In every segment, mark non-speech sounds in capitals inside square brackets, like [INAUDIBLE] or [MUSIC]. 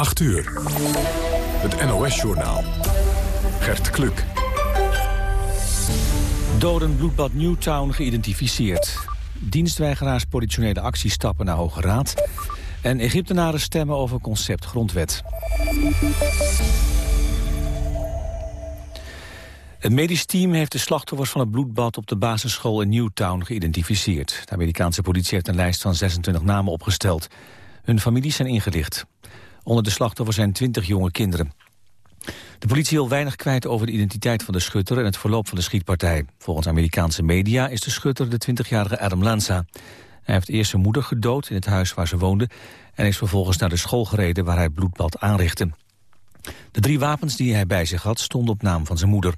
8 uur. Het NOS-journaal. Gert Kluk. Doden bloedbad Newtown geïdentificeerd. Dienstweigeraars politionele actie stappen naar Hoge Raad. En Egyptenaren stemmen over concept grondwet. Het medisch team heeft de slachtoffers van het bloedbad op de basisschool in Newtown geïdentificeerd. De Amerikaanse politie heeft een lijst van 26 namen opgesteld. Hun families zijn ingelicht. Onder de slachtoffers zijn 20 jonge kinderen. De politie wil weinig kwijt over de identiteit van de schutter en het verloop van de schietpartij. Volgens Amerikaanse media is de schutter de 20-jarige Adam Lanza. Hij heeft eerst zijn moeder gedood in het huis waar ze woonde... en is vervolgens naar de school gereden waar hij bloedbad aanrichtte. De drie wapens die hij bij zich had stonden op naam van zijn moeder.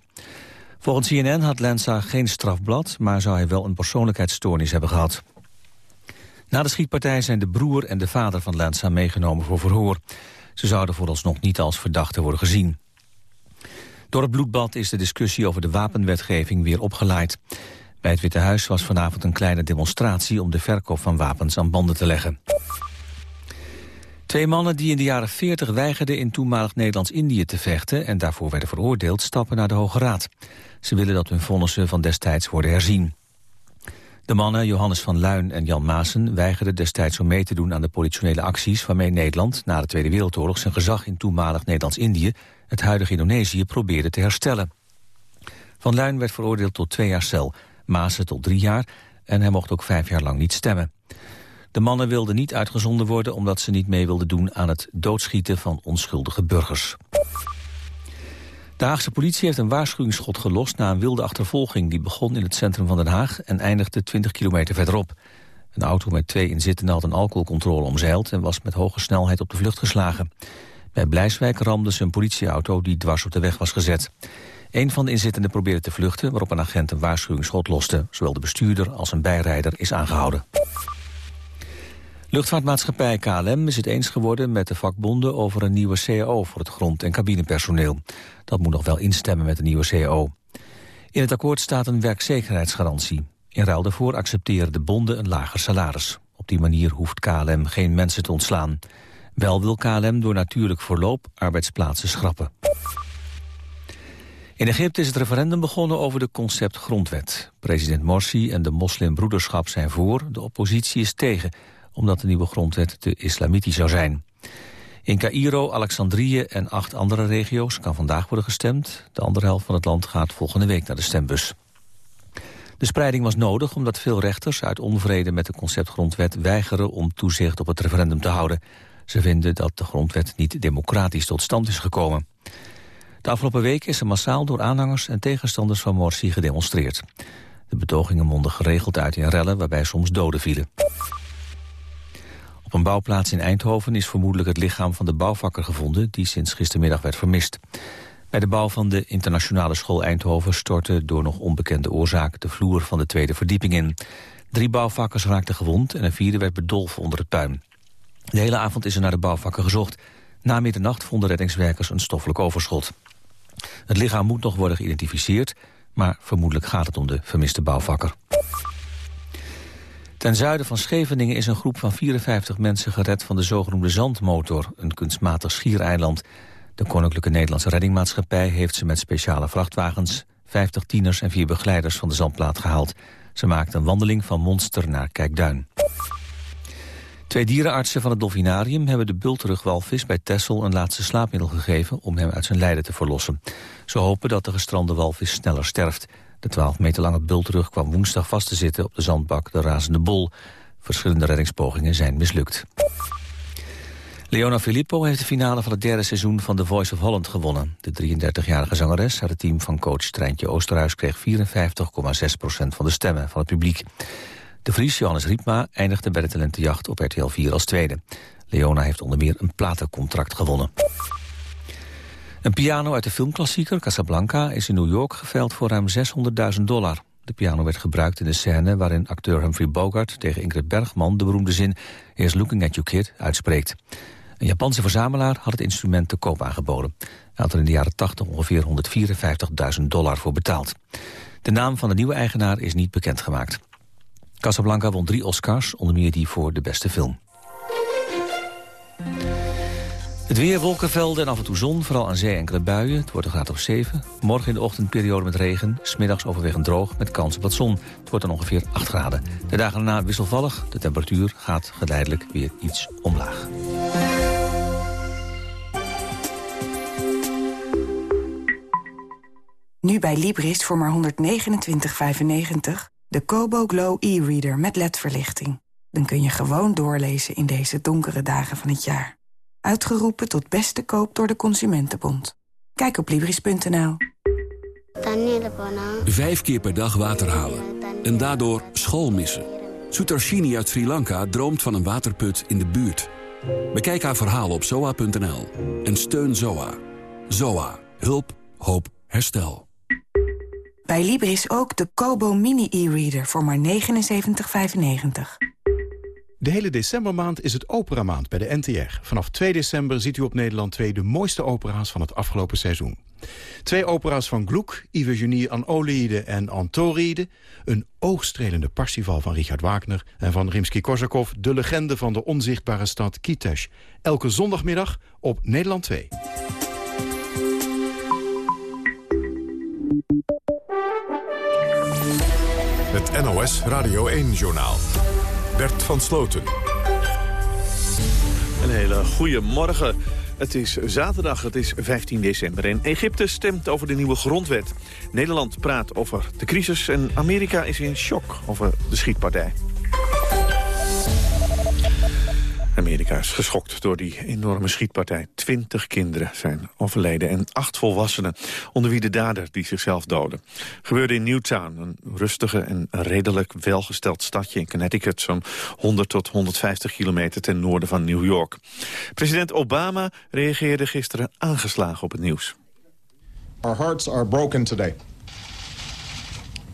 Volgens CNN had Lanza geen strafblad... maar zou hij wel een persoonlijkheidsstoornis hebben gehad. Na de schietpartij zijn de broer en de vader van Lanza meegenomen voor verhoor. Ze zouden vooralsnog niet als verdachte worden gezien. Door het bloedbad is de discussie over de wapenwetgeving weer opgeleid. Bij het Witte Huis was vanavond een kleine demonstratie... om de verkoop van wapens aan banden te leggen. Twee mannen die in de jaren 40 weigerden in toenmalig Nederlands-Indië te vechten... en daarvoor werden veroordeeld, stappen naar de Hoge Raad. Ze willen dat hun vonnissen van destijds worden herzien. De mannen Johannes van Luin en Jan Maassen weigerden destijds om mee te doen aan de politionele acties waarmee Nederland na de Tweede Wereldoorlog zijn gezag in toenmalig Nederlands-Indië, het huidige Indonesië, probeerde te herstellen. Van Luin werd veroordeeld tot twee jaar cel, Maassen tot drie jaar en hij mocht ook vijf jaar lang niet stemmen. De mannen wilden niet uitgezonden worden omdat ze niet mee wilden doen aan het doodschieten van onschuldige burgers. De Haagse politie heeft een waarschuwingsschot gelost na een wilde achtervolging... die begon in het centrum van Den Haag en eindigde 20 kilometer verderop. Een auto met twee inzittenden had een alcoholcontrole omzeild... en was met hoge snelheid op de vlucht geslagen. Bij Blijswijk ramde ze een politieauto die dwars op de weg was gezet. Een van de inzittenden probeerde te vluchten... waarop een agent een waarschuwingsschot loste. Zowel de bestuurder als een bijrijder is aangehouden. Luchtvaartmaatschappij KLM is het eens geworden met de vakbonden over een nieuwe CAO voor het grond- en cabinepersoneel. Dat moet nog wel instemmen met de nieuwe CAO. In het akkoord staat een werkzekerheidsgarantie. In ruil daarvoor accepteren de bonden een lager salaris. Op die manier hoeft KLM geen mensen te ontslaan. Wel wil KLM door natuurlijk verloop arbeidsplaatsen schrappen. In Egypte is het referendum begonnen over de concept grondwet. President Morsi en de moslimbroederschap zijn voor, de oppositie is tegen omdat de nieuwe grondwet te islamitisch zou zijn. In Cairo, Alexandrië en acht andere regio's kan vandaag worden gestemd. De andere helft van het land gaat volgende week naar de stembus. De spreiding was nodig omdat veel rechters uit onvrede met de conceptgrondwet weigeren om toezicht op het referendum te houden. Ze vinden dat de grondwet niet democratisch tot stand is gekomen. De afgelopen week is er massaal door aanhangers en tegenstanders van Morsi gedemonstreerd. De betogingen monden geregeld uit in rellen waarbij soms doden vielen. Op een bouwplaats in Eindhoven is vermoedelijk het lichaam van de bouwvakker gevonden... die sinds gistermiddag werd vermist. Bij de bouw van de internationale school Eindhoven stortte door nog onbekende oorzaak de vloer van de tweede verdieping in. Drie bouwvakkers raakten gewond en een vierde werd bedolven onder het puin. De hele avond is er naar de bouwvakker gezocht. Na middernacht vonden reddingswerkers een stoffelijk overschot. Het lichaam moet nog worden geïdentificeerd, maar vermoedelijk gaat het om de vermiste bouwvakker. Ten zuiden van Scheveningen is een groep van 54 mensen gered van de zogenoemde Zandmotor, een kunstmatig schiereiland. De Koninklijke Nederlandse Reddingmaatschappij heeft ze met speciale vrachtwagens, 50 tieners en vier begeleiders van de zandplaat gehaald. Ze maakten een wandeling van Monster naar Kijkduin. Twee dierenartsen van het Dolfinarium hebben de bultrugwalvis bij Tessel een laatste slaapmiddel gegeven om hem uit zijn lijden te verlossen. Ze hopen dat de gestrande walvis sneller sterft. De 12 meter lange bultrug kwam woensdag vast te zitten op de zandbak de Razende Bol. Verschillende reddingspogingen zijn mislukt. Leona Filippo heeft de finale van het derde seizoen van The Voice of Holland gewonnen. De 33-jarige zangeres uit het team van coach Treintje Oosterhuis kreeg 54,6% van de stemmen van het publiek. De Vries Johannes Riepma eindigde bij de talentenjacht op RTL 4 als tweede. Leona heeft onder meer een platencontract gewonnen. Een piano uit de filmklassieker Casablanca is in New York geveild voor ruim 600.000 dollar. De piano werd gebruikt in de scène waarin acteur Humphrey Bogart tegen Ingrid Bergman de beroemde zin Here's looking at you kid uitspreekt. Een Japanse verzamelaar had het instrument te koop aangeboden. Hij had er in de jaren 80 ongeveer 154.000 dollar voor betaald. De naam van de nieuwe eigenaar is niet bekendgemaakt. Casablanca won drie Oscars, onder meer die voor de beste film. Het weer, wolkenvelden en af en toe zon, vooral aan zee enkele buien. Het wordt een graad of 7. Morgen in de ochtend periode met regen. Smiddags overwegend droog met kans op wat zon. Het wordt dan ongeveer 8 graden. De dagen daarna wisselvallig. De temperatuur gaat geleidelijk weer iets omlaag. Nu bij Libris voor maar 129,95 de Kobo Glow e-reader met ledverlichting. Dan kun je gewoon doorlezen in deze donkere dagen van het jaar. Uitgeroepen tot beste koop door de Consumentenbond. Kijk op Libris.nl. Vijf keer per dag water halen. En daardoor school missen. Sutarshini uit Sri Lanka droomt van een waterput in de buurt. Bekijk haar verhaal op zoa.nl. En steun ZOA. ZOA. Hulp. Hoop. Herstel. Bij Libris ook de Kobo Mini e-reader voor maar 79,95. De hele decembermaand is het operamaand bij de NTR. Vanaf 2 december ziet u op Nederland 2 de mooiste opera's van het afgelopen seizoen. Twee opera's van Gluck, Iphigenie aan Oliede en Antoride. Een oogstrelende parsifal van Richard Wagner en van Rimsky-Korsakov... de legende van de onzichtbare stad Kitesh. Elke zondagmiddag op Nederland 2. Het NOS Radio 1-journaal. Bert van Sloten. Een hele goede morgen. Het is zaterdag, het is 15 december en Egypte stemt over de nieuwe grondwet. Nederland praat over de crisis en Amerika is in shock over de schietpartij. Amerika is geschokt door die enorme schietpartij. Twintig kinderen zijn overleden en acht volwassenen... onder wie de dader die zichzelf doodde. Gebeurde in Newtown, een rustige en redelijk welgesteld stadje in Connecticut... zo'n 100 tot 150 kilometer ten noorden van New York. President Obama reageerde gisteren aangeslagen op het nieuws. Our hearts are broken today.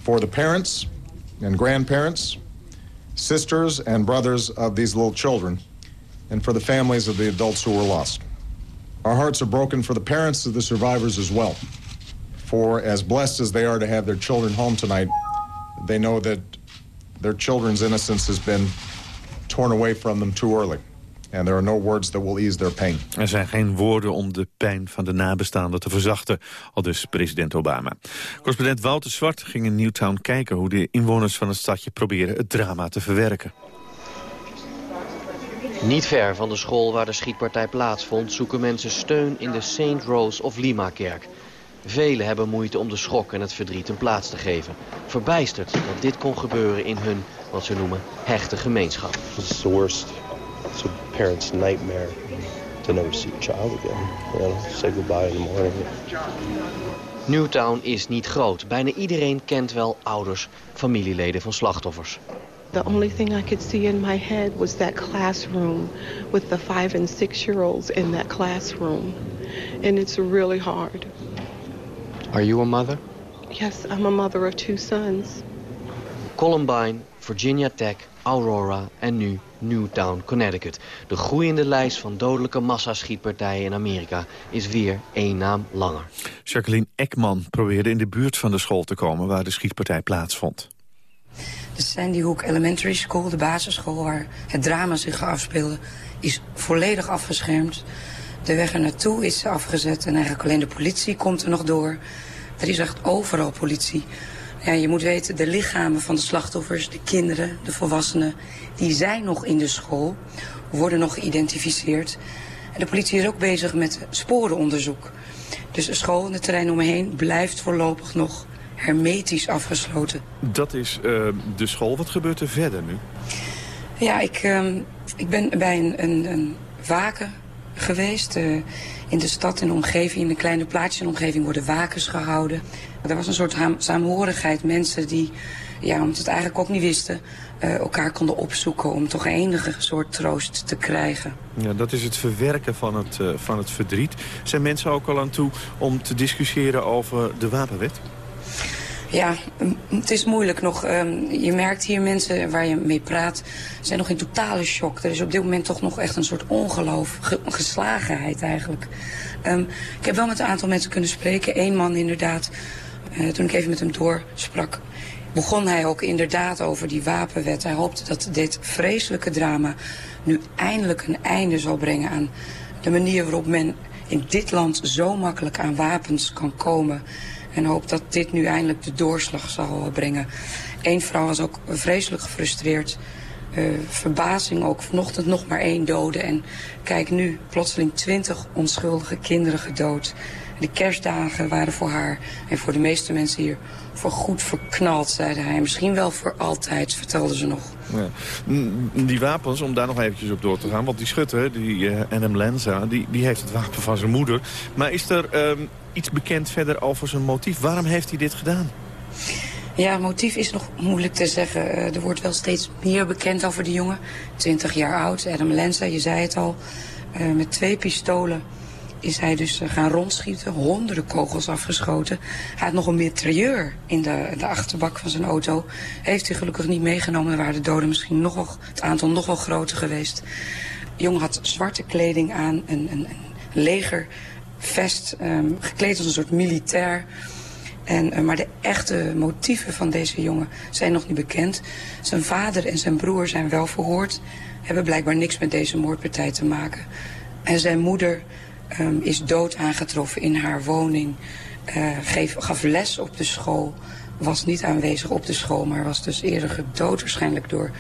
For the parents and grandparents, sisters and brothers of these little children and for the families of the adults who were lost. Our hearts are broken for the parents of the survivors as well. For as blessed as they are to have their children home tonight, they know that their children's innocence has been torn away from them too early. And there are no words that will ease their pain. Er zijn geen woorden om de pijn van de nabestaanden te verzachten, al dus president Obama. Correspondent Wouter Zwart ging in Newtown kijken hoe de inwoners van het stadje proberen het drama te verwerken. Niet ver van de school waar de schietpartij plaatsvond... zoeken mensen steun in de St. Rose of Lima-kerk. Velen hebben moeite om de schok en het verdriet een plaats te geven. Verbijsterd dat dit kon gebeuren in hun, wat ze noemen, hechte gemeenschap. It's the worst. It's a parent's nightmare to never see a child again. You know, say goodbye in the morning. Newtown is niet groot. Bijna iedereen kent wel ouders, familieleden van slachtoffers. The only thing I could see in my head was that classroom with the five and six year olds in that classroom. And it's really hard. Are you a mother? Yes, I'm a mother of two sons. Columbine, Virginia Tech, Aurora en nu Newtown, Connecticut. De groeiende lijst van dodelijke massaschietpartijen in Amerika is weer één naam langer. Jacqueline Ekman probeerde in de buurt van de school te komen waar de schietpartij plaatsvond. Sandy Hook Elementary School, de basisschool waar het drama zich afspeelde, is volledig afgeschermd. De weg er naartoe is afgezet en eigenlijk alleen de politie komt er nog door. Er is echt overal politie. Ja, je moet weten, de lichamen van de slachtoffers, de kinderen, de volwassenen... die zijn nog in de school, worden nog geïdentificeerd. En de politie is ook bezig met sporenonderzoek. Dus de school en het terrein omheen blijft voorlopig nog hermetisch afgesloten. Dat is uh, de school. Wat gebeurt er verder nu? Ja, ik, uh, ik ben bij een, een, een waken geweest. Uh, in de stad, in de omgeving, in een kleine plaatsje in de omgeving worden wakens gehouden. Er was een soort saamhorigheid. Mensen die, ja, omdat het eigenlijk ook niet wisten, uh, elkaar konden opzoeken om toch enige soort troost te krijgen. Ja, dat is het verwerken van het, uh, van het verdriet. Zijn mensen ook al aan toe om te discussiëren over de wapenwet? Ja, het is moeilijk nog. Um, je merkt hier mensen waar je mee praat zijn nog in totale shock. Er is op dit moment toch nog echt een soort ongeloof, ge geslagenheid eigenlijk. Um, ik heb wel met een aantal mensen kunnen spreken. Eén man inderdaad, uh, toen ik even met hem doorsprak, begon hij ook inderdaad over die wapenwet. Hij hoopte dat dit vreselijke drama nu eindelijk een einde zal brengen aan de manier waarop men in dit land zo makkelijk aan wapens kan komen. En hoopt dat dit nu eindelijk de doorslag zal brengen. Eén vrouw was ook vreselijk gefrustreerd. Uh, verbazing ook. Vanochtend nog maar één dode. En kijk nu, plotseling twintig onschuldige kinderen gedood. De kerstdagen waren voor haar en voor de meeste mensen hier voor goed verknald, zeide hij. Misschien wel voor altijd, vertelde ze nog. Ja. Die wapens, om daar nog eventjes op door te gaan... want die schutter, die uh, eh, NM Lenza, die, die heeft het wapen van zijn moeder. Maar is er um, iets bekend verder over zijn motief? Waarom heeft hij dit gedaan? Ja, motief is nog moeilijk te zeggen. Uh, er wordt wel steeds meer bekend over die jongen. 20 jaar oud, Adam Lenza, je zei het al. Uh, met twee pistolen is hij dus eh, gaan rondschieten, honderden kogels afgeschoten. Hij had nog een mitrailleur in de, de achterbak van zijn auto. Heeft hij gelukkig niet meegenomen, dan waren de doden misschien nogal, het aantal nogal groter geweest. De jongen had zwarte kleding aan, een, een, een legervest, um, gekleed als een soort militair... En, uh, maar de echte motieven van deze jongen zijn nog niet bekend. Zijn vader en zijn broer zijn wel verhoord. Hebben blijkbaar niks met deze moordpartij te maken. En zijn moeder um, is dood aangetroffen in haar woning. Uh, geef, gaf les op de school. Was niet aanwezig op de school, maar was dus eerder gedood waarschijnlijk door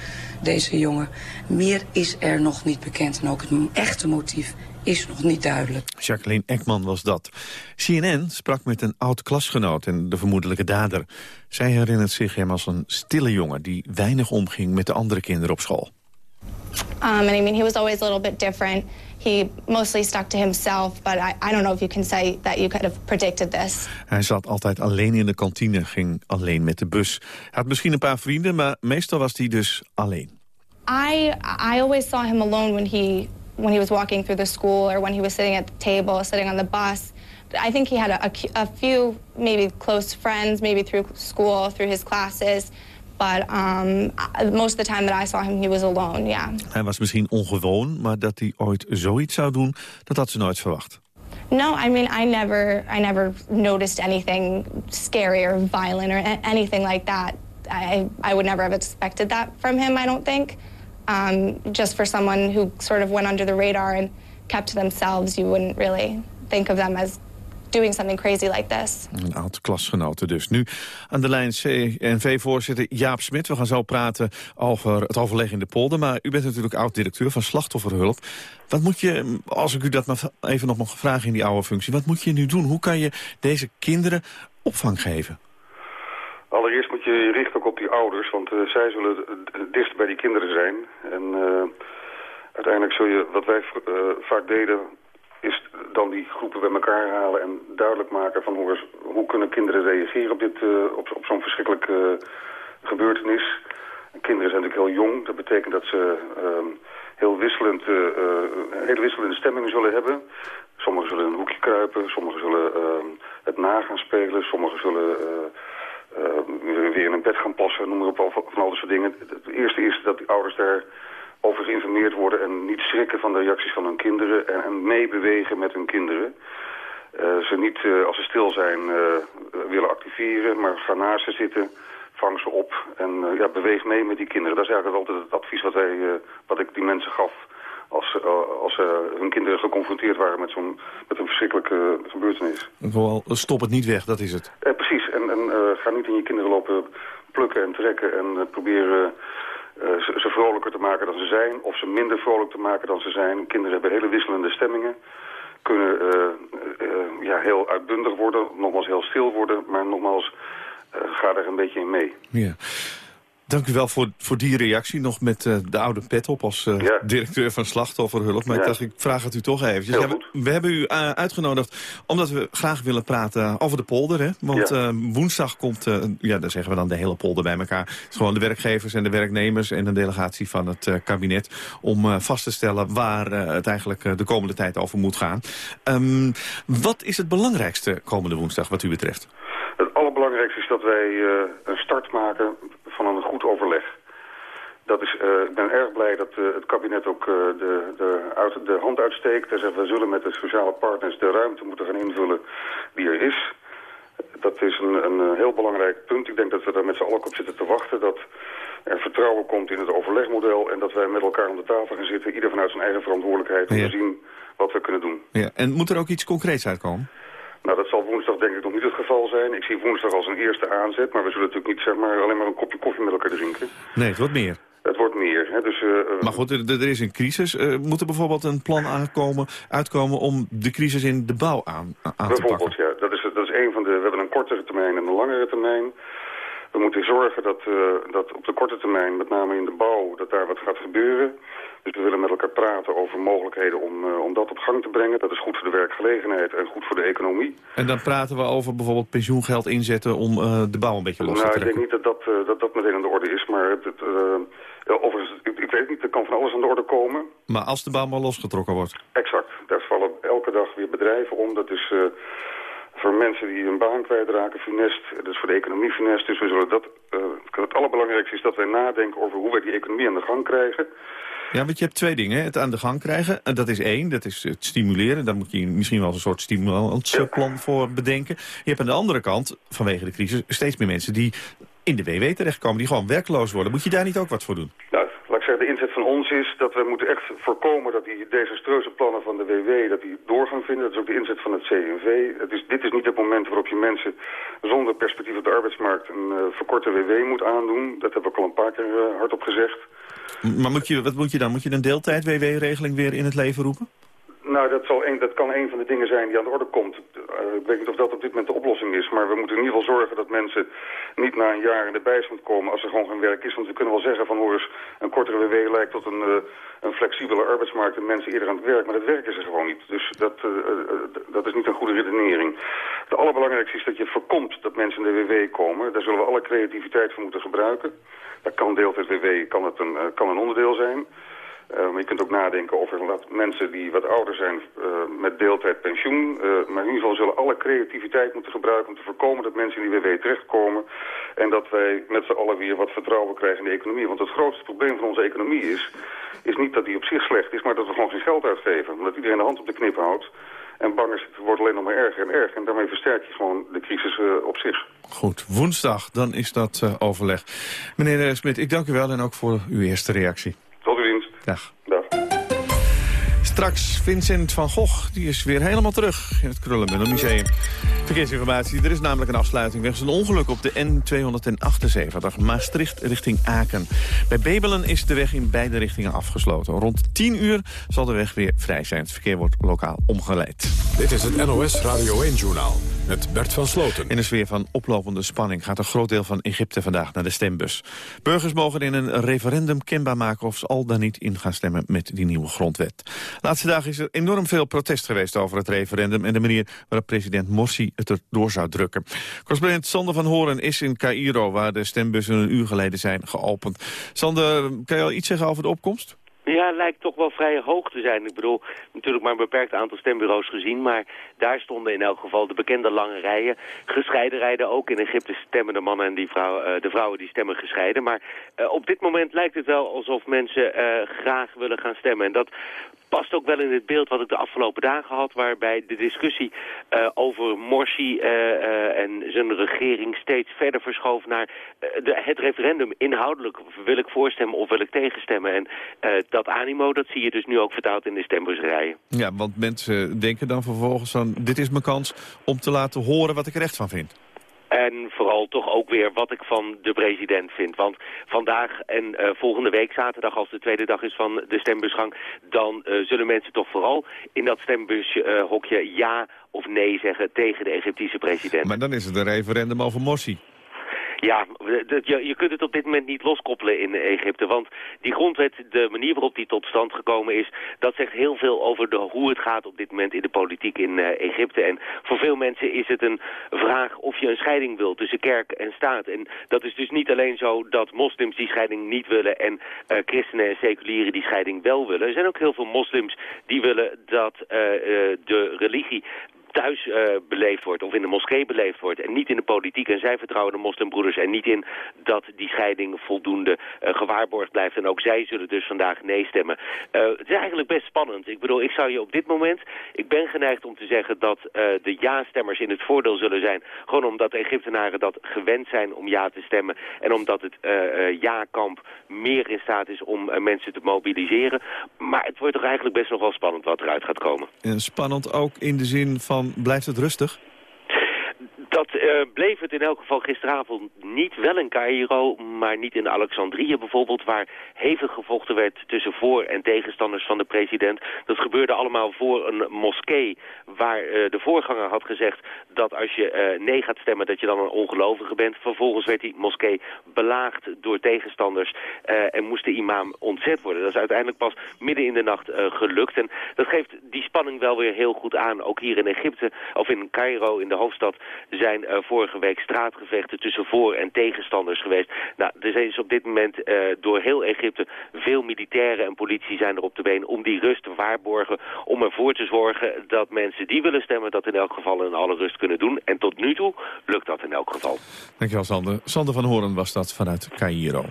deze jongen. Meer is er nog niet bekend en ook het echte motief is nog niet duidelijk. Jacqueline Ekman was dat. CNN sprak met een oud-klasgenoot en de vermoedelijke dader. Zij herinnert zich hem als een stille jongen... die weinig omging met de andere kinderen op school. Um, and I mean, he was always a little bit different. He mostly stuck to himself, but I, I don't know if you can say that you could have predicted this. Hij zat altijd alleen in de kantine, ging alleen met de bus. Hij had misschien een paar vrienden, maar meestal was hij dus alleen. I I always saw him alone when he when he was walking through the school or when he was sitting at the table, sitting on the bus. I think he had a, a, a few maybe close friends, maybe through school, through his classes. But um, most of the time that I saw him, he was alone, yeah. Hij was misschien ongewoon, maar dat hij ooit zoiets zou doen, dat had ze nooit verwacht. No, I mean, I never, I never noticed anything scary or violent or anything like that. I, I would never have expected that from him, I don't think. Um, just for someone who sort of went under the radar and kept to themselves, you wouldn't really think of them as doing something crazy like this. Een oud klasgenoten dus. Nu aan de lijn CNV-voorzitter Jaap Smit. We gaan zo praten over het overleg in de polder. Maar u bent natuurlijk oud-directeur van Slachtofferhulp. Wat moet je, als ik u dat maar even nog mag vragen in die oude functie... wat moet je nu doen? Hoe kan je deze kinderen opvang geven? Allereerst moet je je richten ook op die ouders, want uh, zij zullen het dichtst bij die kinderen zijn. En uh, uiteindelijk zul je, wat wij uh, vaak deden, is dan die groepen bij elkaar halen en duidelijk maken van hoe, hoe kunnen kinderen reageren op, dit, uh, op, op zo'n verschrikkelijke gebeurtenis. En kinderen zijn natuurlijk heel jong, dat betekent dat ze uh, heel wisselend, uh, hele wisselende stemmingen zullen hebben. Sommigen zullen in een hoekje kruipen, sommigen zullen ehm, het na gaan spelen, sommigen zullen weer in een bed gaan passen, noem maar op, van al dat soort dingen. Het eerste is dat die ouders daar over geïnformeerd worden en niet schrikken van de reacties van hun kinderen en, en meebewegen met hun kinderen. Uh, ze niet, uh, als ze stil zijn, uh, willen activeren, maar ga naast ze zitten, vang ze op en ja, beweeg mee met die kinderen. Dat is eigenlijk altijd het advies wat, wij, wat ik die mensen gaf als, als hun kinderen geconfronteerd waren met, zo'n met een verschrikkelijke gebeurtenis. Vooral stop het niet weg, dat is het. precies, en, en ga niet in je kinderen lopen plukken en trekken en proberen uh, ze, vrolijker te maken dan ze zijn... of ze minder vrolijk te maken dan ze zijn. Kinderen hebben hele wisselende stemmingen. Kunnen uh, uh, ja, heel uitbundig worden, nogmaals heel stil worden... maar nogmaals, ga er een beetje in mee. Ja. Dank u wel voor, voor die reactie. Nog met uh, de oude pet op als uh, ja. directeur van Slachtofferhulp. Maar ja. ik dacht, ik vraag het u toch eventjes. Ja, we, we, hebben u uh, uitgenodigd omdat we graag willen praten over de polder. Hè? Want woensdag komt, ja, daar zeggen we dan de hele polder bij elkaar. Het is gewoon de werkgevers en de werknemers en een delegatie van het kabinet. Om vast te stellen waar het eigenlijk de komende tijd over moet gaan. Um, wat is het belangrijkste komende woensdag wat u betreft? Het allerbelangrijkste is dat wij een start maken van een goed overleg. Dat is, uh, ik ben erg blij dat uh, het kabinet ook uh, de, de, uit, de hand uitsteekt. En zegt, we zullen met de sociale partners de ruimte moeten gaan invullen die er is. Dat is een, een heel belangrijk punt. Ik denk dat we daar met z'n allen op zitten te wachten. Dat er vertrouwen komt in het overlegmodel... en dat wij met elkaar om de tafel gaan zitten... ieder vanuit zijn eigen verantwoordelijkheid... om te zien wat we kunnen doen. Ja. En moet er ook iets concreets uitkomen? Nou, dat zal woensdag denk ik geval zijn. Ik zie woensdag als een eerste aanzet, maar we zullen natuurlijk niet zeg maar, alleen maar een kopje koffie met elkaar drinken. Nee, het wordt meer. Het wordt meer. Hè? Dus, uh, maar goed, er, er, is een crisis. Uh, moet er bijvoorbeeld een plan aankomen, uitkomen om de crisis in de bouw aan, aan te pakken? Bijvoorbeeld, ja. Dat is, dat is een van de... We hebben een kortere termijn en een langere termijn. We moeten zorgen dat, uh, dat op de korte termijn, met name in de bouw, dat daar wat gaat gebeuren. Dus we willen met elkaar praten over mogelijkheden om, uh, om dat op gang te brengen. Dat is goed voor de werkgelegenheid en goed voor de economie. En dan praten we over bijvoorbeeld pensioengeld inzetten om uh, de bouw een beetje los nou, te trekken? Ik denk niet dat dat, dat, dat meteen aan de orde is, maar het, het, overigens, ik, ik, weet niet, er kan van alles aan de orde komen. Maar als de bouw maar losgetrokken wordt? Exact. Daar vallen elke dag weer bedrijven om. Dat is voor mensen die hun baan kwijtraken funest. Dat is voor de economie funest. Dus we zullen dat, het allerbelangrijkste is dat wij nadenken over hoe wij die economie aan de gang krijgen. Ja, want je hebt twee dingen. Het aan de gang krijgen. En dat is één, dat is het stimuleren. Daar moet je misschien wel een soort stimulantsplan ja. voor bedenken. Je hebt aan de andere kant, vanwege de crisis, steeds meer mensen die in de WW terechtkomen. Die gewoon werkloos worden. Moet je daar niet ook wat voor doen? Nou, laat ik zeggen, de inzet van ons is dat we moeten echt voorkomen dat die desastreuze plannen van de WW, dat die door gaan vinden. Dat is ook de inzet van het CNV. Het is, dit is niet het moment waarop je mensen zonder perspectief op de arbeidsmarkt een uh, verkorte WW moet aandoen. Dat hebben we al een paar keer uh, hardop gezegd. Maar moet je, wat moet je dan? Moet je een deeltijd-WW-regeling weer in het leven roepen? Nou, dat, zal dat kan een van de dingen zijn die aan de orde komt. Uh, ik weet niet of dat op dit moment de oplossing is. Maar we moeten in ieder geval zorgen dat mensen niet na een jaar in de bijstand komen als er gewoon geen werk is. Want we kunnen wel zeggen van hoor eens, een kortere WW lijkt tot een, uh, een flexibele arbeidsmarkt en mensen eerder aan het werk. Maar dat werk is er gewoon niet. Dus dat, uh, dat is niet een goede redenering. Het allerbelangrijkste is dat je voorkomt dat mensen in de WW komen. Daar zullen we alle creativiteit voor moeten gebruiken. Daar kan deeltijd-WW kan het een, kan een onderdeel zijn. Maar je kunt ook nadenken over wat mensen die wat ouder zijn uh, met deeltijd pensioen. Uh, maar in ieder geval zullen alle creativiteit moeten gebruiken om te voorkomen dat mensen in die WW terechtkomen. En dat wij met z'n allen weer wat vertrouwen krijgen in de economie. Want het grootste probleem van onze economie is, is niet dat die op zich slecht is, maar dat we gewoon geen geld uitgeven. Omdat iedereen de hand op de knip houdt. En bang is, het wordt alleen nog maar erger en erger. En daarmee versterk je gewoon de crisis op zich. Goed, woensdag, dan is dat overleg. Meneer Smit, ik dank u wel en ook voor uw eerste reactie. Dag. Straks Vincent van Gogh, die is weer helemaal terug in het Krullenbundel Museum. Verkeersinformatie, er is namelijk een afsluiting wegens een ongeluk op de N278, Maastricht richting Aken. Bij Bebelen is de weg in beide richtingen afgesloten. Rond 10 uur zal de weg weer vrij zijn. Het verkeer wordt lokaal omgeleid. Dit is het NOS Radio 1-journaal met Bert van Sloten. In een sfeer van oplopende spanning gaat een groot deel van Egypte vandaag naar de stembus. Burgers mogen in een referendum kenbaar maken of ze al dan niet in gaan stemmen met die nieuwe grondwet. Laatste dagen is er enorm veel protest geweest over het referendum en de manier waarop president Morsi het erdoor zou drukken. Correspondent Sander van Horen is in Cairo, waar de stembussen een uur geleden zijn geopend. Sander, kan je al iets zeggen over de opkomst? Ja, lijkt toch wel vrij hoog te zijn. Ik bedoel, natuurlijk maar een beperkt aantal stembureaus gezien, maar daar stonden in elk geval de bekende lange rijen. Gescheiden rijden ook. In Egypte stemmen de mannen en die uh, de vrouwen die stemmen gescheiden. Maar uh, op dit moment lijkt het wel alsof mensen uh, graag willen gaan stemmen. En dat past ook wel in het beeld wat ik de afgelopen dagen had... waarbij de discussie uh, over Morsi uh, uh, en zijn regering steeds verder verschoof naar de, het referendum. Inhoudelijk wil ik voorstemmen of wil ik tegenstemmen. En dat animo, dat zie je dus nu ook vertaald in de stembusrijen. Ja, want mensen denken dan vervolgens van... dit is mijn kans om te laten horen wat ik er echt van vind. Vooral toch ook weer wat ik van de president vind. Want vandaag en uh, volgende week zaterdag, als de tweede dag is van de stembusgang... dan uh, zullen mensen toch vooral in dat stembushokje uh, ja of nee zeggen tegen de Egyptische president. Maar dan is het een referendum over Morsi. Ja, je, kunt het op dit moment niet loskoppelen in Egypte. Want die grondwet, de manier waarop die tot stand gekomen is... dat zegt heel veel over de, hoe het gaat op dit moment in de politiek in uh, Egypte. En voor veel mensen is het een vraag of je een scheiding wil tussen kerk en staat. En dat is dus niet alleen zo dat moslims die scheiding niet willen... en uh, christenen en seculieren die scheiding wel willen. Er zijn ook heel veel moslims die willen dat uh, de religie thuis uh, beleefd wordt of in de moskee beleefd wordt en niet in de politiek. En zij vertrouwen de moslimbroeders en niet in dat die scheiding voldoende uh, gewaarborgd blijft. En ook zij zullen dus vandaag nee stemmen. Uh, het is eigenlijk best spannend. Ik bedoel, ik zou je op dit moment, ik ben geneigd om te zeggen dat de ja-stemmers in het voordeel zullen zijn. Gewoon omdat de Egyptenaren dat gewend zijn om ja te stemmen. En omdat het ja-kamp meer in staat is om mensen te mobiliseren. Maar het wordt toch eigenlijk best nog wel spannend wat eruit gaat komen. En spannend ook in de zin van blijft het rustig? Dat uh, bleef het in elk geval gisteravond niet. Wel in Cairo, maar niet in Alexandrië bijvoorbeeld... waar hevig gevochten werd tussen voor- en tegenstanders van de president. Dat gebeurde allemaal voor een moskee... waar uh, de voorganger had gezegd dat als je uh, nee gaat stemmen... dat je dan een ongelovige bent. Vervolgens werd die moskee belaagd door tegenstanders... en moest de imam ontzet worden. Dat is uiteindelijk pas midden in de nacht gelukt. En dat geeft die spanning wel weer heel goed aan. Ook hier in Egypte, of in Cairo, in de hoofdstad zijn uh, vorige week straatgevechten tussen voor- en tegenstanders geweest. Nou, er is op dit moment uh, door heel Egypte veel militairen en politie zijn er op de been om die rust te waarborgen. Om ervoor te zorgen dat mensen die willen stemmen dat in elk geval in alle rust kunnen doen. En tot nu toe lukt dat in elk geval. Dankjewel Sander. Sander van Horen was dat vanuit Cairo.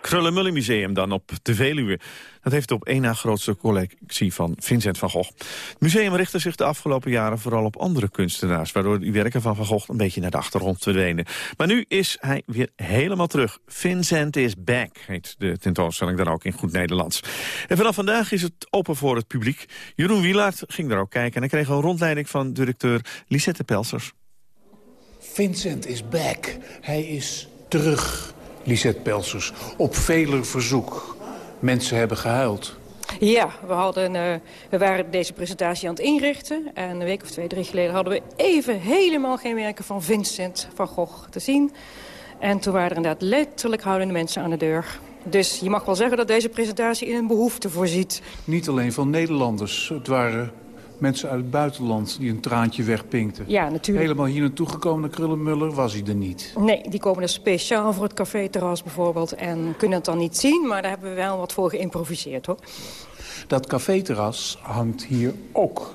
Krullenmullen Museum dan op de Veluwe. Dat heeft de op één na grootste collectie van Vincent van Gogh. Het museum richtte zich de afgelopen jaren vooral op andere kunstenaars... waardoor die werken van Van Gogh een beetje naar de achtergrond verdwenen. Maar nu is hij weer helemaal terug. Vincent is back, heet de tentoonstelling dan ook in goed Nederlands. En vanaf vandaag is het open voor het publiek. Jeroen Wielaert ging daar ook kijken... en hij kreeg een rondleiding van directeur Lisette Pelsers. Vincent is back. Hij is terug. Lisette Pelsers, op veler verzoek. Mensen hebben gehuild. Ja, we, hadden, uh, we waren deze presentatie aan het inrichten. En een week of twee, drie geleden hadden we even helemaal geen werken van Vincent van Gogh te zien. En toen waren er inderdaad letterlijk houdende mensen aan de deur. Dus je mag wel zeggen dat deze presentatie in een behoefte voorziet. Niet alleen van Nederlanders. Het waren mensen uit het buitenland die een traantje wegpinkten. Ja, natuurlijk. Helemaal hier naartoe gekomen naar Krullenmuller was hij er niet. Nee, die komen er speciaal voor het café-terras bijvoorbeeld... en kunnen het dan niet zien, maar daar hebben we wel wat voor geïmproviseerd, hoor. Dat café-terras hangt hier ook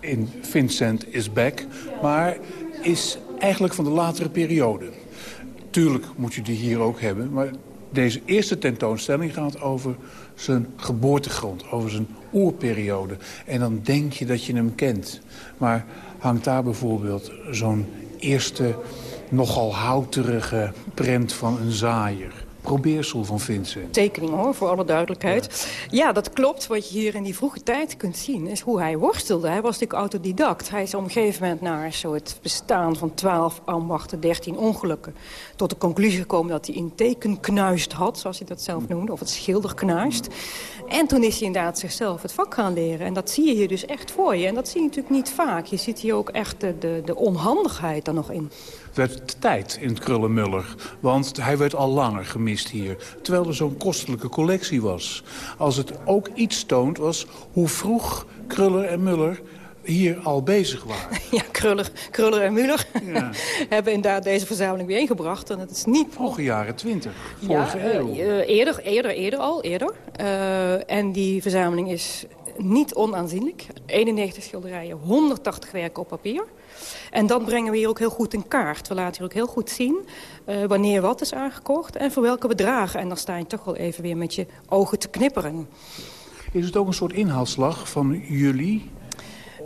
in Vincent is Back... maar is eigenlijk van de latere periode. Tuurlijk moet je die hier ook hebben, maar deze eerste tentoonstelling gaat over zijn geboortegrond, over zijn oerperiode. En dan denk je dat je hem kent. Maar hangt daar bijvoorbeeld zo'n eerste nogal houterige prent van een zaaier probeersel van Vincent. Tekening hoor, voor alle duidelijkheid. Ja. dat klopt. Wat je hier in die vroege tijd kunt zien is hoe hij worstelde. Hij was natuurlijk autodidact. Hij is op een gegeven moment naar zo het bestaan van 12 ambachten, 13 ongelukken... tot de conclusie gekomen dat hij een tekenknuist had, zoals hij dat zelf noemde. Of het schilderknuist. En toen is hij inderdaad zichzelf het vak gaan leren. En dat zie je hier dus echt voor je. En dat zie je natuurlijk niet vaak. Je ziet hier ook echt de, de, de onhandigheid er nog in. Het werd tijd in het Krullenmuller, want hij werd al langer gemist hier. Terwijl er zo'n kostelijke collectie was. Als het ook iets toont was hoe vroeg Kruller en Muller hier al bezig waren. [LAUGHS] Ja, Kruller, Kruller en Muller ja. [LAUGHS] hebben inderdaad deze verzameling weer ingebracht. En het is niet... Vroege jaren twintig, vorige ja, eeuw. Uh, eerder, eerder, eerder al, eerder. Uh, en die verzameling is niet onaanzienlijk. 91 schilderijen, 180 werken op papier. En dat brengen we hier ook heel goed in kaart. We laten hier ook heel goed zien uh, wanneer wat is aangekocht en voor welke bedragen. En dan sta je toch wel even weer met je ogen te knipperen. Is het ook een soort inhaalslag van jullie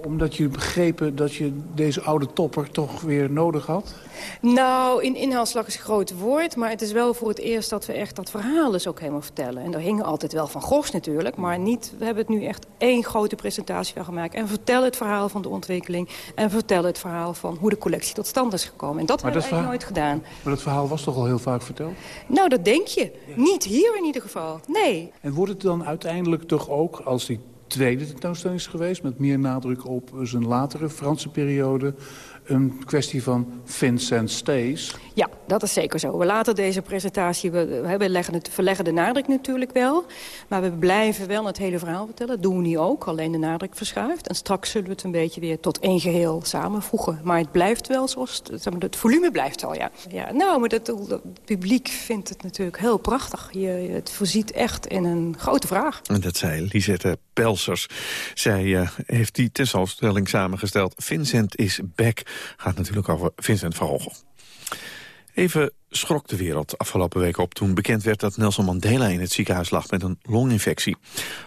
omdat je begrepen dat je deze oude topper toch weer nodig had? Nou, in inhaalslag is een groot woord. Maar het is wel voor het eerst dat we echt dat verhaal dus ook helemaal vertellen. En daar hingen altijd wel van Gogh natuurlijk. Maar niet, we hebben het nu echt één grote presentatie van gemaakt. En vertellen het verhaal van de ontwikkeling. En vertellen het verhaal van hoe de collectie tot stand is gekomen. En dat hebben we eigenlijk nooit gedaan. Maar dat verhaal was toch al heel vaak verteld? Nou, dat denk je. Niet hier in ieder geval. Nee. En wordt het dan uiteindelijk toch ook, als die tweede tentoonstelling is geweest... met meer nadruk op zijn latere Franse periode een kwestie van Vincent Stays. Ja, dat is zeker zo. We laten deze presentatie, we, we leggen het, verleggen de nadruk natuurlijk wel. Maar we blijven wel het hele verhaal vertellen. Dat doen we nu ook, alleen de nadruk verschuift. En straks zullen we het een beetje weer tot één geheel samenvoegen. Maar het blijft wel zoals, het, het volume blijft al, ja. ja nou, maar het publiek vindt het natuurlijk heel prachtig. Je, het voorziet echt in een grote vraag. En dat zei Lisette Pelsers. Zij uh, heeft die tentoonstelling samengesteld. Vincent is back. Gaat natuurlijk over Vincent van Gogh. Even schrok de wereld afgelopen week op toen bekend werd dat Nelson Mandela in het ziekenhuis lag met een longinfectie.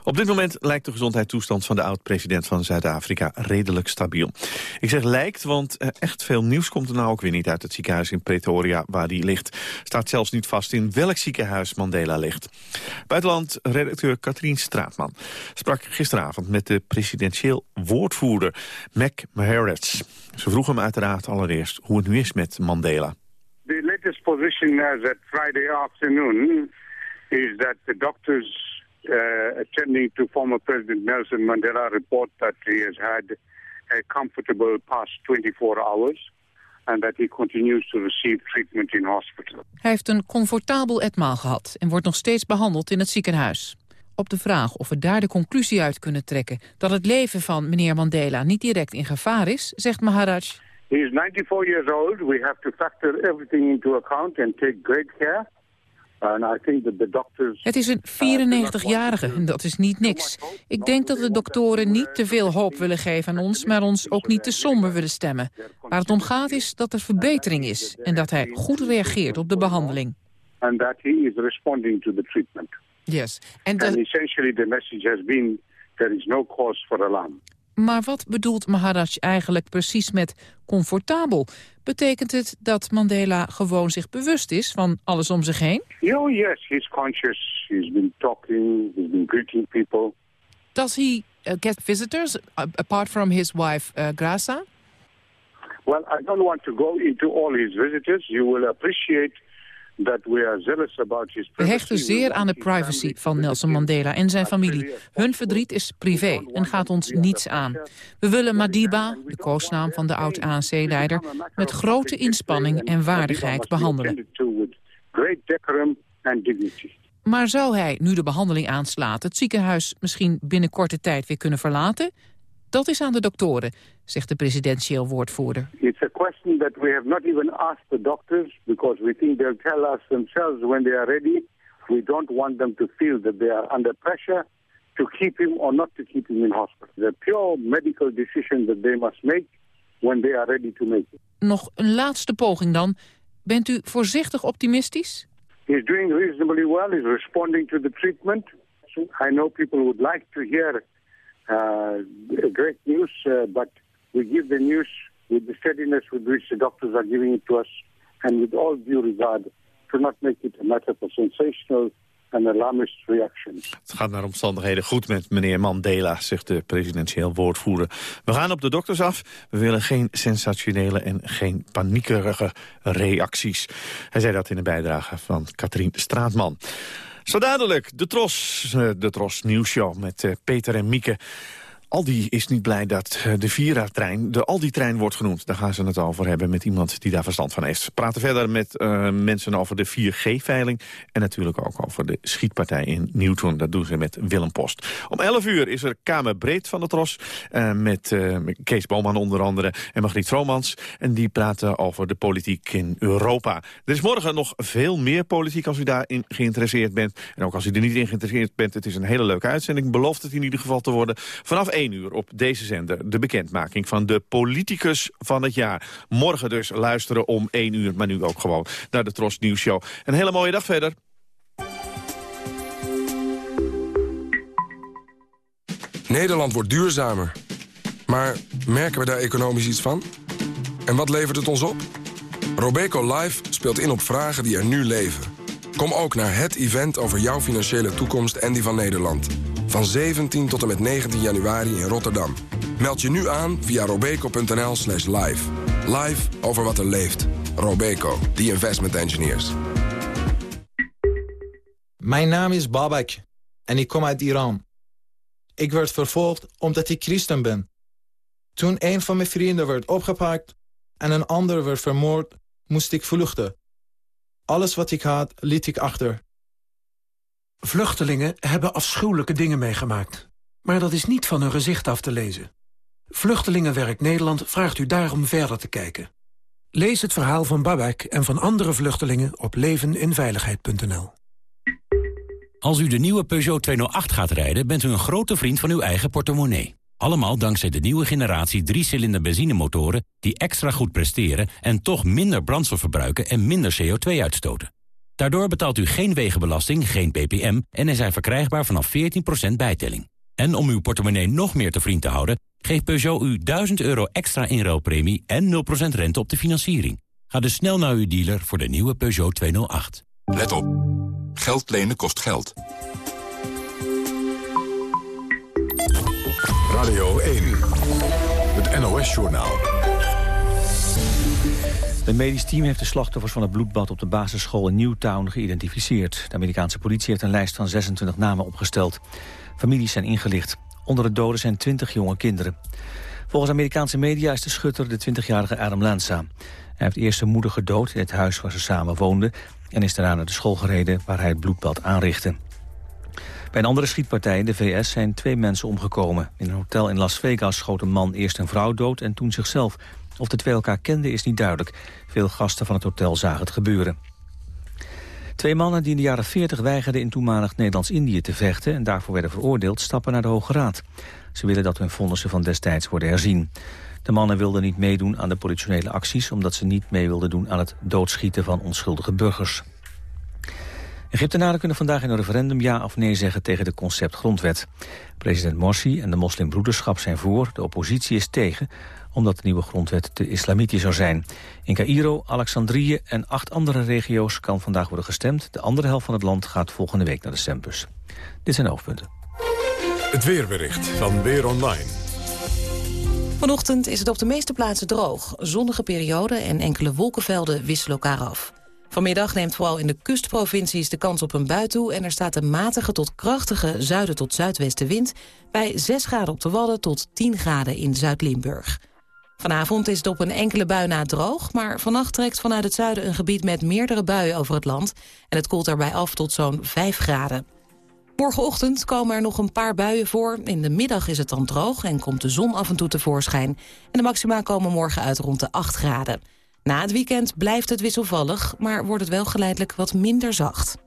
Op dit moment lijkt de gezondheidstoestand van de oud-president van Zuid-Afrika redelijk stabiel. Ik zeg lijkt, want echt veel nieuws komt er nou ook weer niet uit het ziekenhuis in Pretoria waar die ligt. Staat zelfs niet vast in welk ziekenhuis Mandela ligt. Buitenland-redacteur Katrien Straatman sprak gisteravond met de presidentieel woordvoerder Mac Maharas. Ze vroeg hem uiteraard allereerst hoe het nu is met Mandela. Position as at Friday afternoon is that the doctors uh, attending to former President Nelson Mandela report that he has had a comfortable past 24 hours and that he continues to receive treatment in hospital. Hij heeft een comfortabel etmaal gehad en wordt nog steeds behandeld in het ziekenhuis. Op de vraag of we daar de conclusie uit kunnen trekken dat het leven van meneer Mandela niet direct in gevaar is, zegt Maharaj. He is 94 years old. We have to factor everything into account and take great care. And I think that the doctors... Het is een 94-jarige en dat is niet niks. Ik denk dat de doktoren niet te veel hoop willen geven aan ons... maar ons ook niet te somber willen stemmen. Waar het om gaat is dat er verbetering is... en dat hij goed reageert op de behandeling. And that he is responding to the treatment. Yes. And, and essentially the message has been... there is no cause for alarm. Maar wat bedoelt Maharaj eigenlijk precies met comfortabel? Betekent het dat Mandela gewoon zich bewust is van alles om zich heen? Oh yes, he's conscious. He's been talking, he's been greeting people. Does he uh, get visitors apart from his wife uh? Well, I don't want to go into all his visitors. You will appreciate we hechten zeer aan de privacy van Nelson Mandela en zijn familie. Hun verdriet is privé en gaat ons niets aan. We willen Madiba, de koosnaam van de oud-ANC-leider... met grote inspanning en waardigheid behandelen. Maar zou hij, nu de behandeling aanslaat... het ziekenhuis misschien binnen korte tijd weer kunnen verlaten? Dat is aan de doktoren, zegt de presidentieel woordvoerder. It's a question that we have not even asked the doctors because we think they'll tell us themselves when they are ready. We don't want them to feel that they are under pressure to keep him or not to keep him in hospital. The pure medical decision that they must make when they are ready to make it. Nog een laatste poging dan. Bent u voorzichtig optimistisch? He's doing reasonably well. He's responding to the treatment. I know people would like to hear great news, uh, but we give the news with the steadiness with which the doctors are giving it to us, and with all due regard, to not make it a matter for sensational and alarmist reactions. Het gaat naar omstandigheden goed met meneer Mandela, zegt de presidentieel woordvoerder. We gaan op de dokters af. We willen geen sensationele en geen paniekerige reacties. Hij zei dat in de bijdrage van Katrien Straatman. Zo dadelijk, de Tros, eh, de Tros Nieuwsshow met eh, Peter en Mieke. Aldi is niet blij dat eh, de Vira-trein de Aldi-trein wordt genoemd. Daar gaan ze het over hebben met iemand die daar verstand van heeft. Praten verder met uh, mensen over de 4G-veiling... en natuurlijk ook over de schietpartij in Newton. Dat doen ze met Willem Post. Om 11 uur is er Kamer Breed van de Tros... Uh, met Kees Boman onder andere en Margriet Vromans. En die praten over de politiek in Europa. Er is morgen nog veel meer politiek als u daarin geïnteresseerd bent. En ook als u er niet in geïnteresseerd bent, het is een hele leuke uitzending. Belooft het in ieder geval te worden. Vanaf 1 uur op deze zender de bekendmaking van de politicus van het jaar. Morgen dus luisteren om 1 uur, maar nu ook gewoon naar de Tros Nieuws Show. Een hele mooie dag verder. Nederland wordt duurzamer. Maar merken we daar economisch iets van? En wat levert het ons op? Robeco Live speelt in op vragen die er nu leven. Kom ook naar het event over jouw financiële toekomst en die van Nederland. Van 17 tot en met 19 januari in Rotterdam. Meld je nu aan via robeco.nl slash live. Live over wat er leeft. Robeco, the investment engineers. Mijn naam is Babak en ik kom uit Iran. Ik werd vervolgd omdat ik christen ben. Toen een van mijn vrienden werd opgepakt en een ander werd vermoord, moest ik vluchten. Alles wat ik had, liet ik achter. Vluchtelingen hebben afschuwelijke dingen meegemaakt. Maar dat is niet van hun gezicht af te lezen. Vluchtelingenwerk Nederland vraagt u daarom verder te kijken. Lees het verhaal van Babak en van andere vluchtelingen op leveninveiligheid.nl. Als u de nieuwe Peugeot 208 gaat rijden, bent u een grote vriend van uw eigen portemonnee. Allemaal dankzij de nieuwe generatie 3-cilinder benzinemotoren... die extra goed presteren en toch minder brandstof verbruiken en minder CO2 uitstoten. Daardoor betaalt u geen wegenbelasting, geen ppm... en is hij verkrijgbaar vanaf 14% bijtelling. En om uw portemonnee nog meer te vriend te houden... geeft Peugeot u 1000 euro extra inruilpremie en 0% rente op de financiering. Ga dus snel naar uw dealer voor de nieuwe Peugeot 208. Let op. Geld lenen kost geld. Radio 1. Het NOS-journaal. Een medisch team heeft de slachtoffers van het bloedbad op de basisschool in Newtown geïdentificeerd. De Amerikaanse politie heeft een lijst van 26 namen opgesteld. Families zijn ingelicht. Onder de doden zijn 20 jonge kinderen. Volgens Amerikaanse media is de schutter de 20-jarige Adam Lanza. Hij heeft eerst zijn moeder gedood in het huis waar ze samen woonden... en is daarna naar de school gereden waar hij het bloedbad aanrichtte. Bij een andere schietpartij in de VS zijn twee mensen omgekomen. In een hotel in Las Vegas schoot een man eerst een vrouw dood en toen zichzelf. Of de twee elkaar kenden is niet duidelijk. Veel gasten van het hotel zagen het gebeuren. Twee mannen die in de jaren 40 weigerden in toenmalig Nederlands-Indië te vechten... en daarvoor werden veroordeeld, stappen naar de Hoge Raad. Ze willen dat hun vonnissen van destijds worden herzien. De mannen wilden niet meedoen aan de politionele acties... omdat ze niet mee wilden doen aan het doodschieten van onschuldige burgers. Egyptenaren kunnen vandaag in een referendum ja of nee zeggen tegen de concept grondwet. President Morsi en de moslimbroederschap zijn voor, de oppositie is tegen omdat de nieuwe grondwet te islamitisch zou zijn. In Cairo, Alexandrië en acht andere regio's kan vandaag worden gestemd. De andere helft van het land gaat volgende week naar de stembus. Dit zijn de hoofdpunten. Het weerbericht van Weer Online. Vanochtend is het op de meeste plaatsen droog. Zonnige perioden en enkele wolkenvelden wisselen elkaar af. Vanmiddag neemt vooral in de kustprovincies de kans op een bui toe... en er staat een matige tot krachtige zuiden tot zuidwestenwind... bij 6 graden op de Wadden tot 10 graden in Zuid-Limburg. Vanavond is het op een enkele bui na droog... maar vannacht trekt vanuit het zuiden een gebied met meerdere buien over het land... en het koelt daarbij af tot zo'n 5 graden. Morgenochtend komen er nog een paar buien voor. In de middag is het dan droog en komt de zon af en toe tevoorschijn. En de maxima komen morgen uit rond de 8 graden. Na het weekend blijft het wisselvallig, maar wordt het wel geleidelijk wat minder zacht.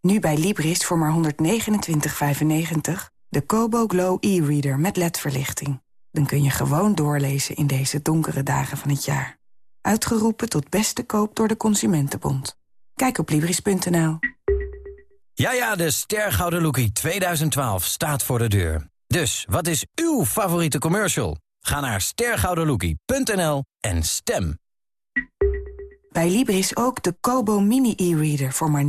Nu bij Libris voor maar 129,95 de Kobo Glow e-reader met ledverlichting. Dan kun je gewoon doorlezen in deze donkere dagen van het jaar. Uitgeroepen tot beste koop door de Consumentenbond. Kijk op Libris.nl. Ja, ja, de Stergouden Lookie 2012 staat voor de deur. Dus, wat is uw favoriete commercial? Ga naar stergoudenlookie.nl en stem. Bij Libris ook de Kobo Mini e-reader voor maar 79,95.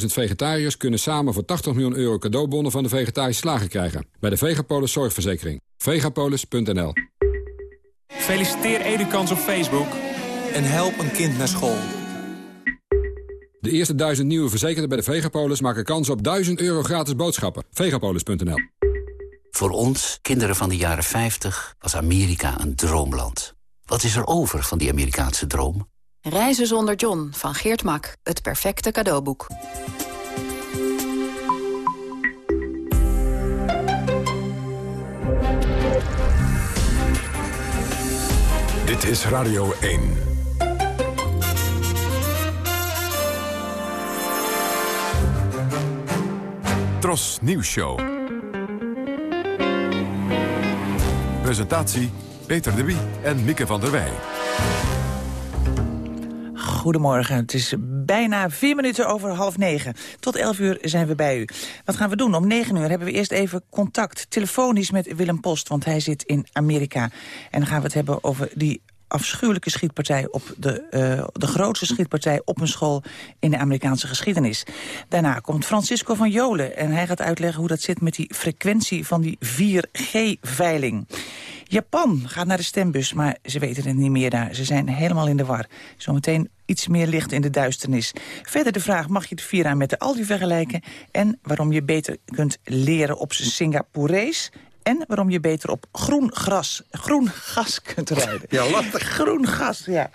800.000 vegetariërs kunnen samen voor 80 miljoen euro cadeaubonnen van de vegetarische slager krijgen. Bij de Vegapolis Zorgverzekering. Vegapolis.nl Feliciteer Edukans op Facebook. En help een kind naar school. De eerste duizend nieuwe verzekerden bij de Vegapolis maken kans op 1000 euro gratis boodschappen. Vegapolis.nl Voor ons, kinderen van de jaren 50, was Amerika een droomland. Wat is er over van die Amerikaanse droom? Reizen zonder John van Geert Mak. Het perfecte cadeauboek. Dit is Radio 1. Tros Nieuws Show. Presentatie Peter de Wie en Mieke van der Wij. Goedemorgen, het is bijna vier minuten over half negen. Tot elf uur zijn we bij u. Wat gaan we doen? Om negen uur hebben we eerst even contact, telefonisch met Willem Post... want hij zit in Amerika. En dan gaan we het hebben over die afschuwelijke schietpartij op de, uh, de grootste schietpartij op een school in de Amerikaanse geschiedenis. Daarna komt Francisco van Jolen en hij gaat uitleggen hoe dat zit met die frequentie van die 4G-veiling. Japan gaat naar de stembus, maar ze weten het niet meer daar. Ze zijn helemaal in de war. Zometeen iets meer licht in de duisternis. Verder de vraag, mag je de Vira met de Aldi vergelijken? En waarom je beter kunt leren op zijn Singaporees en waarom je beter op groen gras, groen gas kunt rijden. Ja, lastig. Groen gas, ja.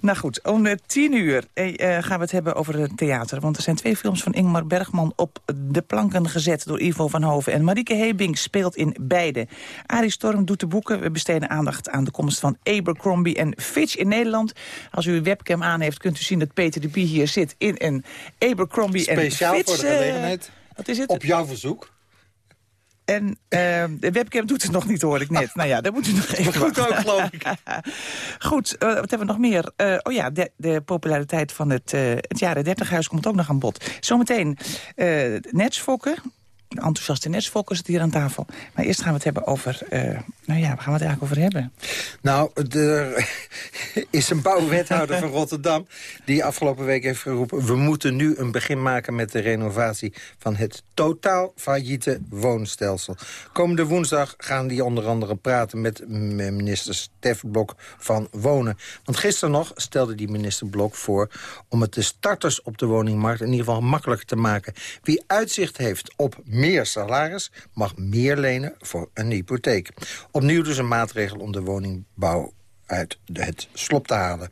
Nou goed, om uh, tien uur eh, eh, gaan we het hebben over het theater. Want er zijn twee films van Ingmar Bergman op de planken gezet... door Ivo van Hoven. En Marieke Hebing speelt in beide. Arie Storm doet de boeken. We besteden aandacht aan de komst van Abercrombie en Fitch in Nederland. Als u uw webcam aan heeft, kunt u zien dat Peter de Bie hier zit... in een Abercrombie Speciaal en Fitch... Speciaal voor de gelegenheid. Wat is het? Op jouw verzoek. En uh, de webcam doet het nog niet, hoor ik net. nou ja, daar [LAUGHS] moet u nog even Goed ook, geloof ik. [LAUGHS] Goed, uh, wat hebben we nog meer? Uh, oh ja, de, de, populariteit van het, het jaren 30 huis komt ook nog aan bod. Zometeen netsfokken. Enthousiaste netsfokken zit hier aan tafel. Maar eerst gaan we het hebben over... nou ja, waar gaan we het eigenlijk over hebben? Nou, er [LAUGHS] is een bouwwethouder van Rotterdam... die afgelopen week heeft geroepen... we moeten nu een begin maken met de renovatie... van het totaal failliete woonstelsel. Komende woensdag gaan die onder andere praten... met minister Stef Blok van Wonen. Want gisteren nog stelde die minister Blok voor... om het de starters op de woningmarkt in ieder geval makkelijker te maken. Wie uitzicht heeft op meer salaris... mag meer lenen voor een hypotheek. Opnieuw dus een maatregel om de woningbouw uit het slop te halen.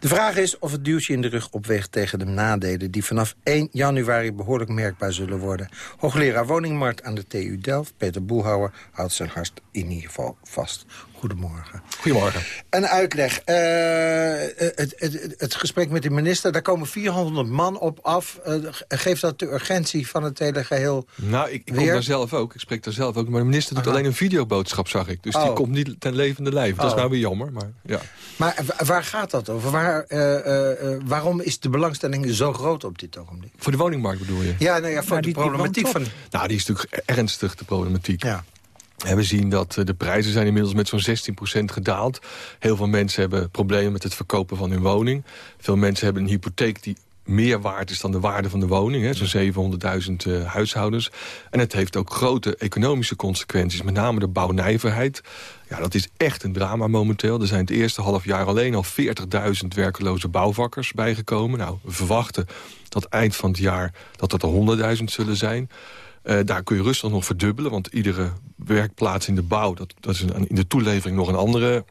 De vraag is of het duwtje in de rug opweegt tegen de nadelen... die vanaf 1 januari behoorlijk merkbaar zullen worden. Hoogleraar woningmarkt aan de TU Delft, Peter Boelhouwer... houdt zijn hart in ieder geval vast. Goedemorgen. Goedemorgen. Een uitleg. Uh, het, het, het, gesprek met de minister, daar komen 400 man op af. Uh, geeft dat de urgentie van het hele geheel Nou, ik, ik kom daar zelf ook. Ik spreek daar zelf ook. Maar de minister doet Aha. alleen een videoboodschap, zag ik. Dus oh. die komt niet ten levende lijf. Dat oh. is nou weer jammer. Maar, ja. maar waar gaat dat over? Waar, uh, waarom is de belangstelling zo groot op dit ogenblik? Voor de woningmarkt bedoel je? Ja, nou ja voor nou, de problematiek van... Nou, die is natuurlijk ernstig, de problematiek. Ja. We zien dat de prijzen zijn inmiddels met zo'n 16% gedaald. Heel veel mensen hebben problemen met het verkopen van hun woning. Veel mensen hebben een hypotheek die meer waard is dan de waarde van de woning. Zo'n 700.000 uh, huishoudens. En het heeft ook grote economische consequenties. Met name de bouwnijverheid. Ja, dat is echt een drama momenteel. Er zijn het eerste half jaar alleen al 40.000 werkeloze bouwvakkers bijgekomen. Nou, we verwachten dat eind van het jaar dat dat er 100.000 zullen zijn. Uh, daar kun je rustig nog verdubbelen, want iedere werkplaats in de bouw... dat, dat is een, in de toelevering nog een andere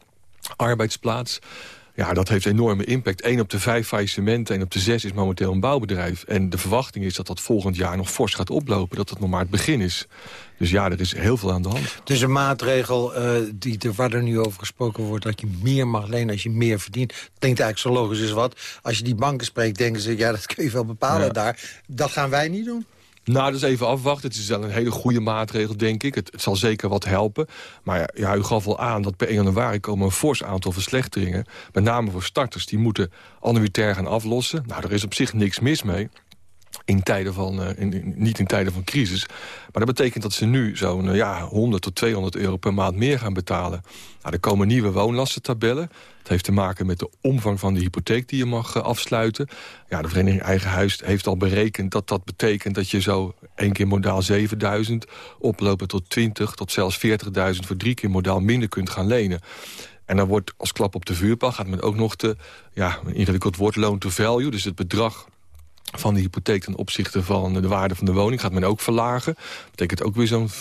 arbeidsplaats. Ja, dat heeft enorme impact. 1 op de 5 faillissementen, 1 op de 6 is momenteel een bouwbedrijf. En de verwachting is dat dat volgend jaar nog fors gaat oplopen. Dat het nog maar het begin is. Dus ja, er is heel veel aan de hand. Dus een maatregel uh, die, waar er nu over gesproken wordt... dat je meer mag lenen als je meer verdient. Klinkt eigenlijk zo logisch als wat. Als je die banken spreekt, denken ze... ja, dat kun je wel bepalen ja. daar. Dat gaan wij niet doen. Nou, is even afwachten. Het is wel een hele goede maatregel, denk ik. Het, het zal zeker wat helpen. Maar ja, u gaf al aan dat per 1 januari komen een fors aantal verslechteringen. Met name voor starters. Die moeten annuitair gaan aflossen. Nou, er is op zich niks mis mee. In tijden van, uh, in, niet in tijden van crisis. Maar dat betekent dat ze nu zo'n uh, ja, 100 tot 200 euro per maand meer gaan betalen. Nou, er komen nieuwe woonlastentabellen. Het heeft te maken met de omvang van de hypotheek die je mag uh, afsluiten. Ja, de Vereniging Eigen Huis heeft al berekend dat dat betekent... dat je zo één keer modaal 7000 oplopen tot 20 tot zelfs 40.000... voor drie keer modaal minder kunt gaan lenen. En dan wordt als klap op de vuurpal gaat men ook nog de, ja, een ingewikkeld woord, loan to value. Dus het bedrag van de hypotheek ten opzichte van de waarde van de woning gaat men ook verlagen. Dat betekent ook weer zo'n 4.000,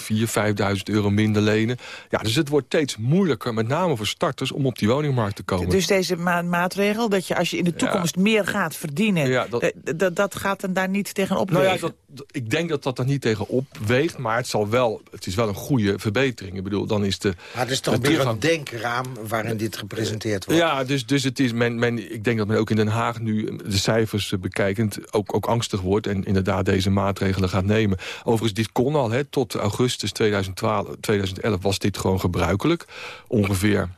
5.000 euro minder lenen. Ja, dus het wordt steeds moeilijker, met name voor starters, om op die woningmarkt te komen. Dus deze ma maatregel, dat je als je in de toekomst ja. meer gaat verdienen... Ja, dat, dat, gaat dan daar niet tegen opwegen? Nou ja, dat, ik denk dat dat er niet tegen opweegt, maar het, zal wel, het is wel een goede verbetering. Ik bedoel, dan is de... Maar het is toch weer een denkraam waarin dit gepresenteerd wordt? Ja, dus, dus het is, men, men, ik denk dat men ook in Den Haag nu de cijfers bekijkend ook, ook angstig wordt en inderdaad deze maatregelen gaat nemen. Overigens, dit kon al. Hè, tot augustus 2012, 2011 was dit gewoon gebruikelijk. Ongeveer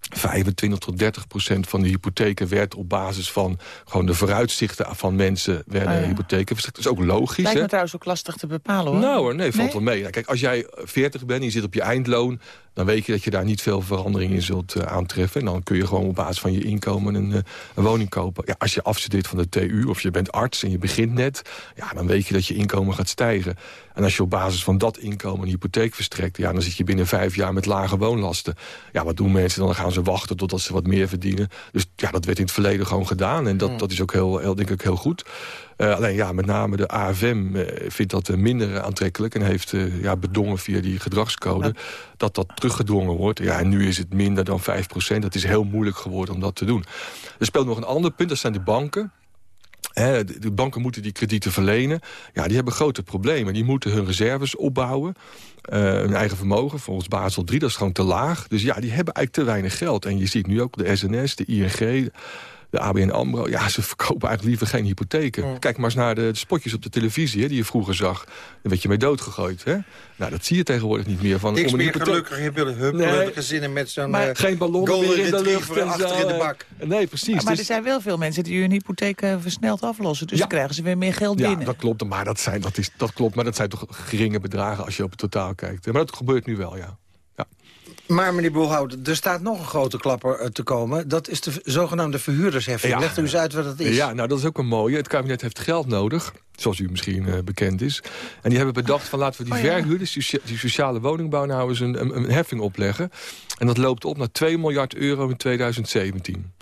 25 tot 30 procent van de hypotheken werd op basis van gewoon de vooruitzichten van mensen werden ja. hypotheken verstrekt. Dat is ook logisch. Lijkt me hè? trouwens ook lastig te bepalen, hoor. Nou hoor, nee, valt Nee? wel mee. Kijk, als jij 40 bent en je zit op je eindloon... dan weet je dat je daar niet veel verandering in zult eh, aantreffen. En dan kun je gewoon op basis van je inkomen een, eh, een woning kopen. Ja, als je afstudeert van de TU of je bent arts en je begint net... Ja, dan weet je dat je inkomen gaat stijgen. En als je op basis van dat inkomen een hypotheek verstrekt... Ja, dan zit je binnen vijf jaar met lage woonlasten. Ja, wat doen mensen dan? Dan gaan ze wachten totdat ze wat meer verdienen. Dus ja, dat werd in het verleden gewoon gedaan. En dat, dat is ook heel, heel, denk ik heel goed. Eh, alleen ja, met name de AFM vindt dat minder aantrekkelijk... en heeft ja, bedongen via die gedragscode dat dat teruggedrongen wordt. Ja, en nu is het minder dan 5% Dat is heel moeilijk geworden om dat te doen. Er speelt nog een ander punt, dat zijn de banken. De banken moeten die kredieten verlenen. Ja, die hebben grote problemen. Die moeten hun reserves opbouwen. eh, hun eigen vermogen, volgens Basel 3, dat is gewoon te laag. Dus ja, die hebben eigenlijk te weinig geld. En je ziet nu ook de SNS, de ING, de ABN AMRO... ja, ze verkopen eigenlijk liever geen hypotheken. Kijk maar eens naar de, de spotjes op de televisie hè, die je vroeger zag. Daar werd je mee doodgegooid. Hè? Nou, dat zie je tegenwoordig niet meer. Van, Niks meer hypotheek- gelukkig huppelen, huppelen Nee. gezinnen met zo'n eh, Geen ballonnen meer in de lucht retriever en achter zo, in de eh. bak. Nee, precies. Maar, maar Dus- er zijn wel veel mensen die hun hypotheek eh, versneld aflossen. Dus dan krijgen ze weer meer geld Ja, binnen. dat klopt. Maar dat, zijn, dat, is, dat klopt. Maar dat zijn toch geringe bedragen als je op het totaal kijkt. Maar dat gebeurt nu wel, ja. Maar meneer Boelhout, er staat nog een grote klapper eh, te komen. Dat is de zogenaamde verhuurdersheffing. Ja. Legt u eens uit wat dat is. Ja, nou dat is ook een mooie. Het kabinet heeft geld nodig, zoals u misschien eh, bekend is. En die hebben bedacht van laten we die Oh ja. verhuurders, die sociale woningbouw nou eens een, een, een heffing opleggen. En dat loopt op naar 2 miljard euro in 2017.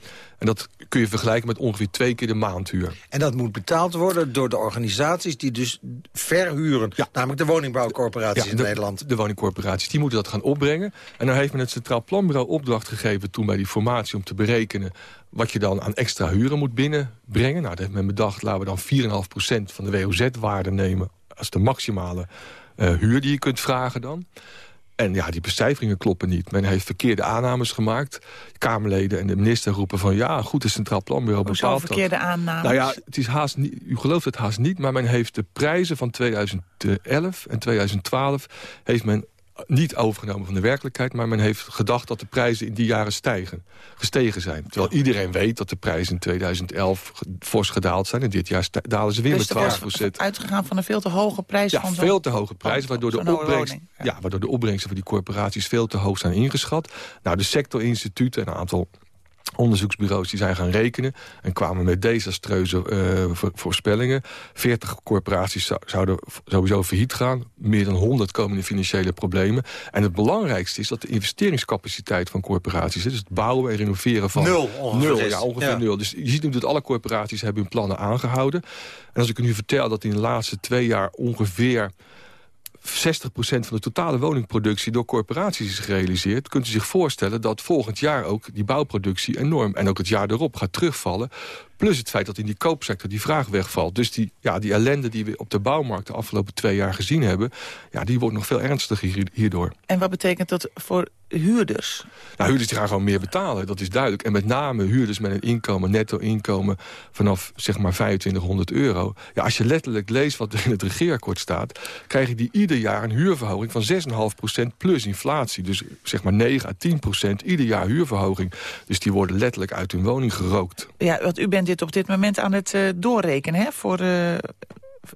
En dat kun je vergelijken met ongeveer twee keer de maandhuur. En dat moet betaald worden door de organisaties die dus verhuren. Namelijk de woningbouwcorporaties in de, Nederland. De woningcorporaties, die moeten dat gaan opbrengen. En dan heeft men het Centraal Planbureau opdracht gegeven... toen bij die formatie om te berekenen... wat je dan aan extra huren moet binnenbrengen. Nou, dat heeft men bedacht, laten we dan 4,5% van de WOZ-waarde nemen... als de maximale eh, huur die je kunt vragen dan. En ja, die becijferingen kloppen niet. Men heeft verkeerde aannames gemaakt. Kamerleden en de minister roepen van... ja, goed, het Centraal Planbureau Hoezo bepaalt dat. verkeerde aannames? Nou ja, het is haast niet, u gelooft het haast niet, maar men heeft de prijzen van 2011 en 2012 heeft men niet overgenomen van de werkelijkheid... maar men heeft gedacht dat de prijzen in die jaren stijgen, gestegen zijn. Terwijl iedereen weet dat de prijzen in 2011 ge- fors gedaald zijn... en dit jaar dalen ze weer dus met was 12 procent. uitgegaan van een veel te hoge prijs Ja, van veel te hoge prijzen, waardoor de, opbrengst, ja. waardoor de opbrengsten van die corporaties veel te hoog zijn ingeschat. Nou, de sectorinstituten en een aantal onderzoeksbureaus die zijn gaan rekenen... en kwamen met desastreuze vo- voorspellingen. 40 corporaties zou- zouden sowieso failliet gaan. Meer dan 100 komen in financiële problemen. En het belangrijkste is dat de investeringscapaciteit van corporaties... dus het bouwen en renoveren van... Nul, ongeveer Nul, ja, ongeveer Ja. nul. Dus je ziet nu dat alle corporaties hebben hun plannen aangehouden. En als ik u nu vertel dat in de laatste twee jaar ongeveer... 60% van de totale woningproductie door corporaties is gerealiseerd... kunt u zich voorstellen dat volgend jaar ook die bouwproductie enorm... en ook het jaar erop gaat terugvallen. Plus het feit dat in die koopsector die vraag wegvalt. Dus die, ja, die ellende die we op de bouwmarkt de afgelopen twee jaar gezien hebben... Ja, die wordt nog veel ernstiger hier- hierdoor. En wat betekent dat voor huurders? Nou, huurders die gaan gewoon meer betalen, dat is duidelijk. En met name huurders met een inkomen, netto inkomen... vanaf zeg maar 2500 euro. Ja, als je letterlijk leest wat er in het regeerakkoord staat... krijgen die ieder jaar een huurverhoging van 6,5% plus inflatie. Dus zeg maar 9 à 10% ieder jaar huurverhoging. Dus die worden letterlijk uit hun woning gerookt. Ja, want u bent dit op dit moment aan het eh, doorrekenen, hè? Voor, eh,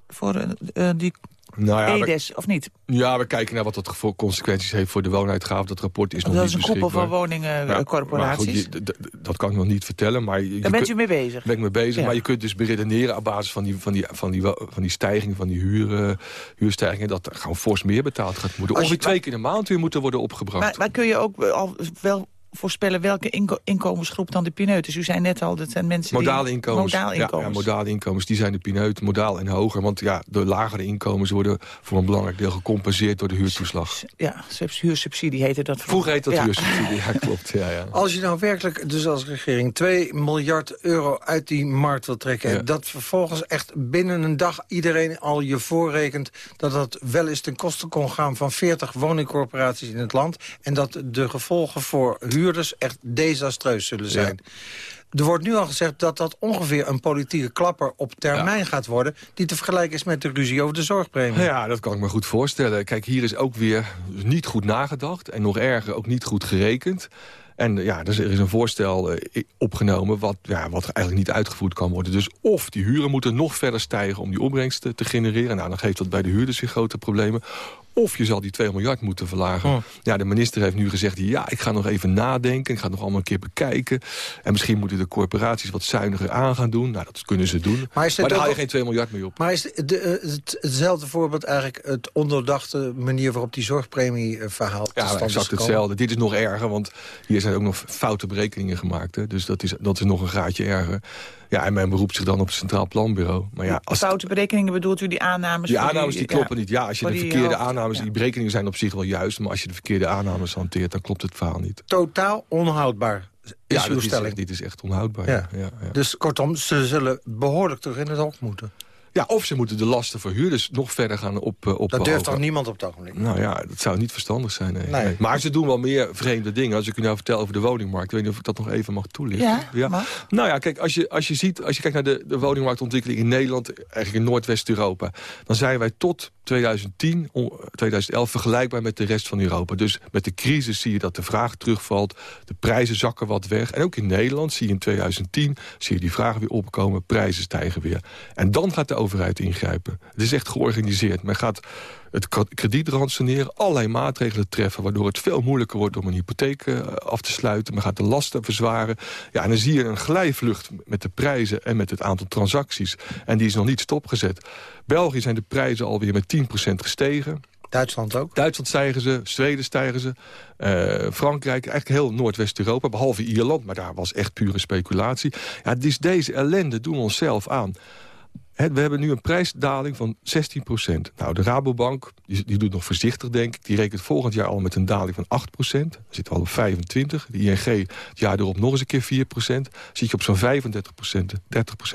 voor eh, die Nou ja, we- EDES, of niet? Ja, we kijken naar wat dat voor consequenties heeft voor de woonuitgave. Dat rapport is nog dat niet is een koepel van beschikbaar. Ja, woningcorporaties. d- dat kan ik nog niet vertellen. Maar je, je Daar bent u mee bezig? ben ik mee bezig. Ja. Maar je kunt dus beredeneren op basis van die, van die, van die, van die stijging, van die huur, huurstijgingen... dat er gewoon fors meer betaald gaat moeten. Ongeveer twee keer de maandhuur moeten worden opgebracht. Maar, maar kun je ook al wel voorspellen welke inko- inkomensgroep dan de pineut is? U zei net al, dat zijn mensen Modale die... inkomens. Modaal Ja, inkomens. Ja, modale inkomens, die zijn de pineut, modaal en hoger. Want ja, de lagere inkomens worden voor een belangrijk deel gecompenseerd door de huurtoeslag. Ja, subs- huursubsidie heette dat Vroeger heette dat Ja. huursubsidie, ja klopt. Ja, ja. [LAUGHS] Als je nou werkelijk, dus als regering, 2 miljard euro uit die markt wil trekken... Ja. dat vervolgens echt binnen een dag iedereen al je voorrekent... dat dat wel eens ten koste kon gaan van 40 woningcorporaties in het land... en dat de gevolgen voor huurders echt desastreus zullen zijn. Er wordt nu al gezegd dat dat ongeveer een politieke klapper op termijn gaat worden... die te vergelijken is met de ruzie over de zorgpremie. Ja, dat kan ik me goed voorstellen. Kijk, hier is ook weer niet goed nagedacht. En nog erger, ook niet goed gerekend. En ja, er is een voorstel opgenomen wat, ja, wat eigenlijk niet uitgevoerd kan worden. Dus of die huren moeten nog verder stijgen om die opbrengsten te genereren. Nou, dan geeft dat bij de huurders weer grote problemen. Of je zal die 2 miljard moeten verlagen. Oh. Ja, de minister heeft nu gezegd, ja, ik ga nog even nadenken. Ik ga het nog allemaal een keer bekijken. En misschien moeten de corporaties wat zuiniger aan gaan doen. Nou, dat kunnen ze doen. Maar, maar daar haal je geen 2 miljard mee op. Maar is de, eh, hetzelfde voorbeeld eigenlijk het onderdachte manier waarop die zorgpremie uh, verhaal Ja, exact hetzelfde. Dit is nog erger, want hier zijn ook nog foute berekeningen gemaakt. Hè. Dus dat is, dat is nog een graadje erger. Ja, en men beroept zich dan op het Centraal Planbureau. Maar ja, als Foute berekeningen bedoelt u die aannames? Die aannames die, kloppen niet. Ja, als je de verkeerde aannames... Die berekeningen zijn op zich wel juist... maar als je de verkeerde aannames hanteert... dan klopt het verhaal niet. Totaal onhoudbaar is ja, uw stelling. Is, dit is echt onhoudbaar. Ja. Ja, Dus kortom, ze zullen behoorlijk terug in het hoofd moeten. Ja, of ze moeten de lasten voor huurders nog verder gaan op, uh, Dat durft toch niemand op het ogenblik? Nou ja, dat zou niet verstandig zijn. Nee. Maar ze doen wel meer vreemde dingen. Als ik u nou vertel over de woningmarkt. Ik weet niet of ik dat nog even mag toelichten. Ja, Nou ja, kijk, als je, als je ziet, als je kijkt naar de, de woningmarktontwikkeling in Nederland... eigenlijk in Noordwest-Europa... dan zijn wij tot 2010, 2011 vergelijkbaar met de rest van Europa. Dus met de crisis zie je dat de vraag terugvalt. De prijzen zakken wat weg. En ook in Nederland zie je in 2010 zie je die vragen weer opkomen. Prijzen stijgen weer. En dan gaat de overheid ingrijpen. Het is echt georganiseerd. Men gaat het krediet ransoneren, allerlei maatregelen treffen... waardoor het veel moeilijker wordt om een hypotheek uh, af te sluiten. Men gaat de lasten verzwaren. Ja, en dan zie je een glijvlucht met de prijzen en met het aantal transacties. En die is nog niet stopgezet. België zijn de prijzen alweer met 10% gestegen. Duitsland ook? Duitsland stijgen ze, Zweden stijgen ze. Uh, Frankrijk, eigenlijk heel Noordwest-Europa, behalve Ierland. Maar daar was echt pure speculatie. Ja, dus deze ellende doen we onszelf aan we hebben nu een prijsdaling van 16% Nou, de Rabobank, die, doet nog voorzichtig, denk ik. Die rekent volgend jaar al met een daling van 8% Dan zitten we al op 25. De ING het jaar erop nog eens een keer 4% Zit je op zo'n 35%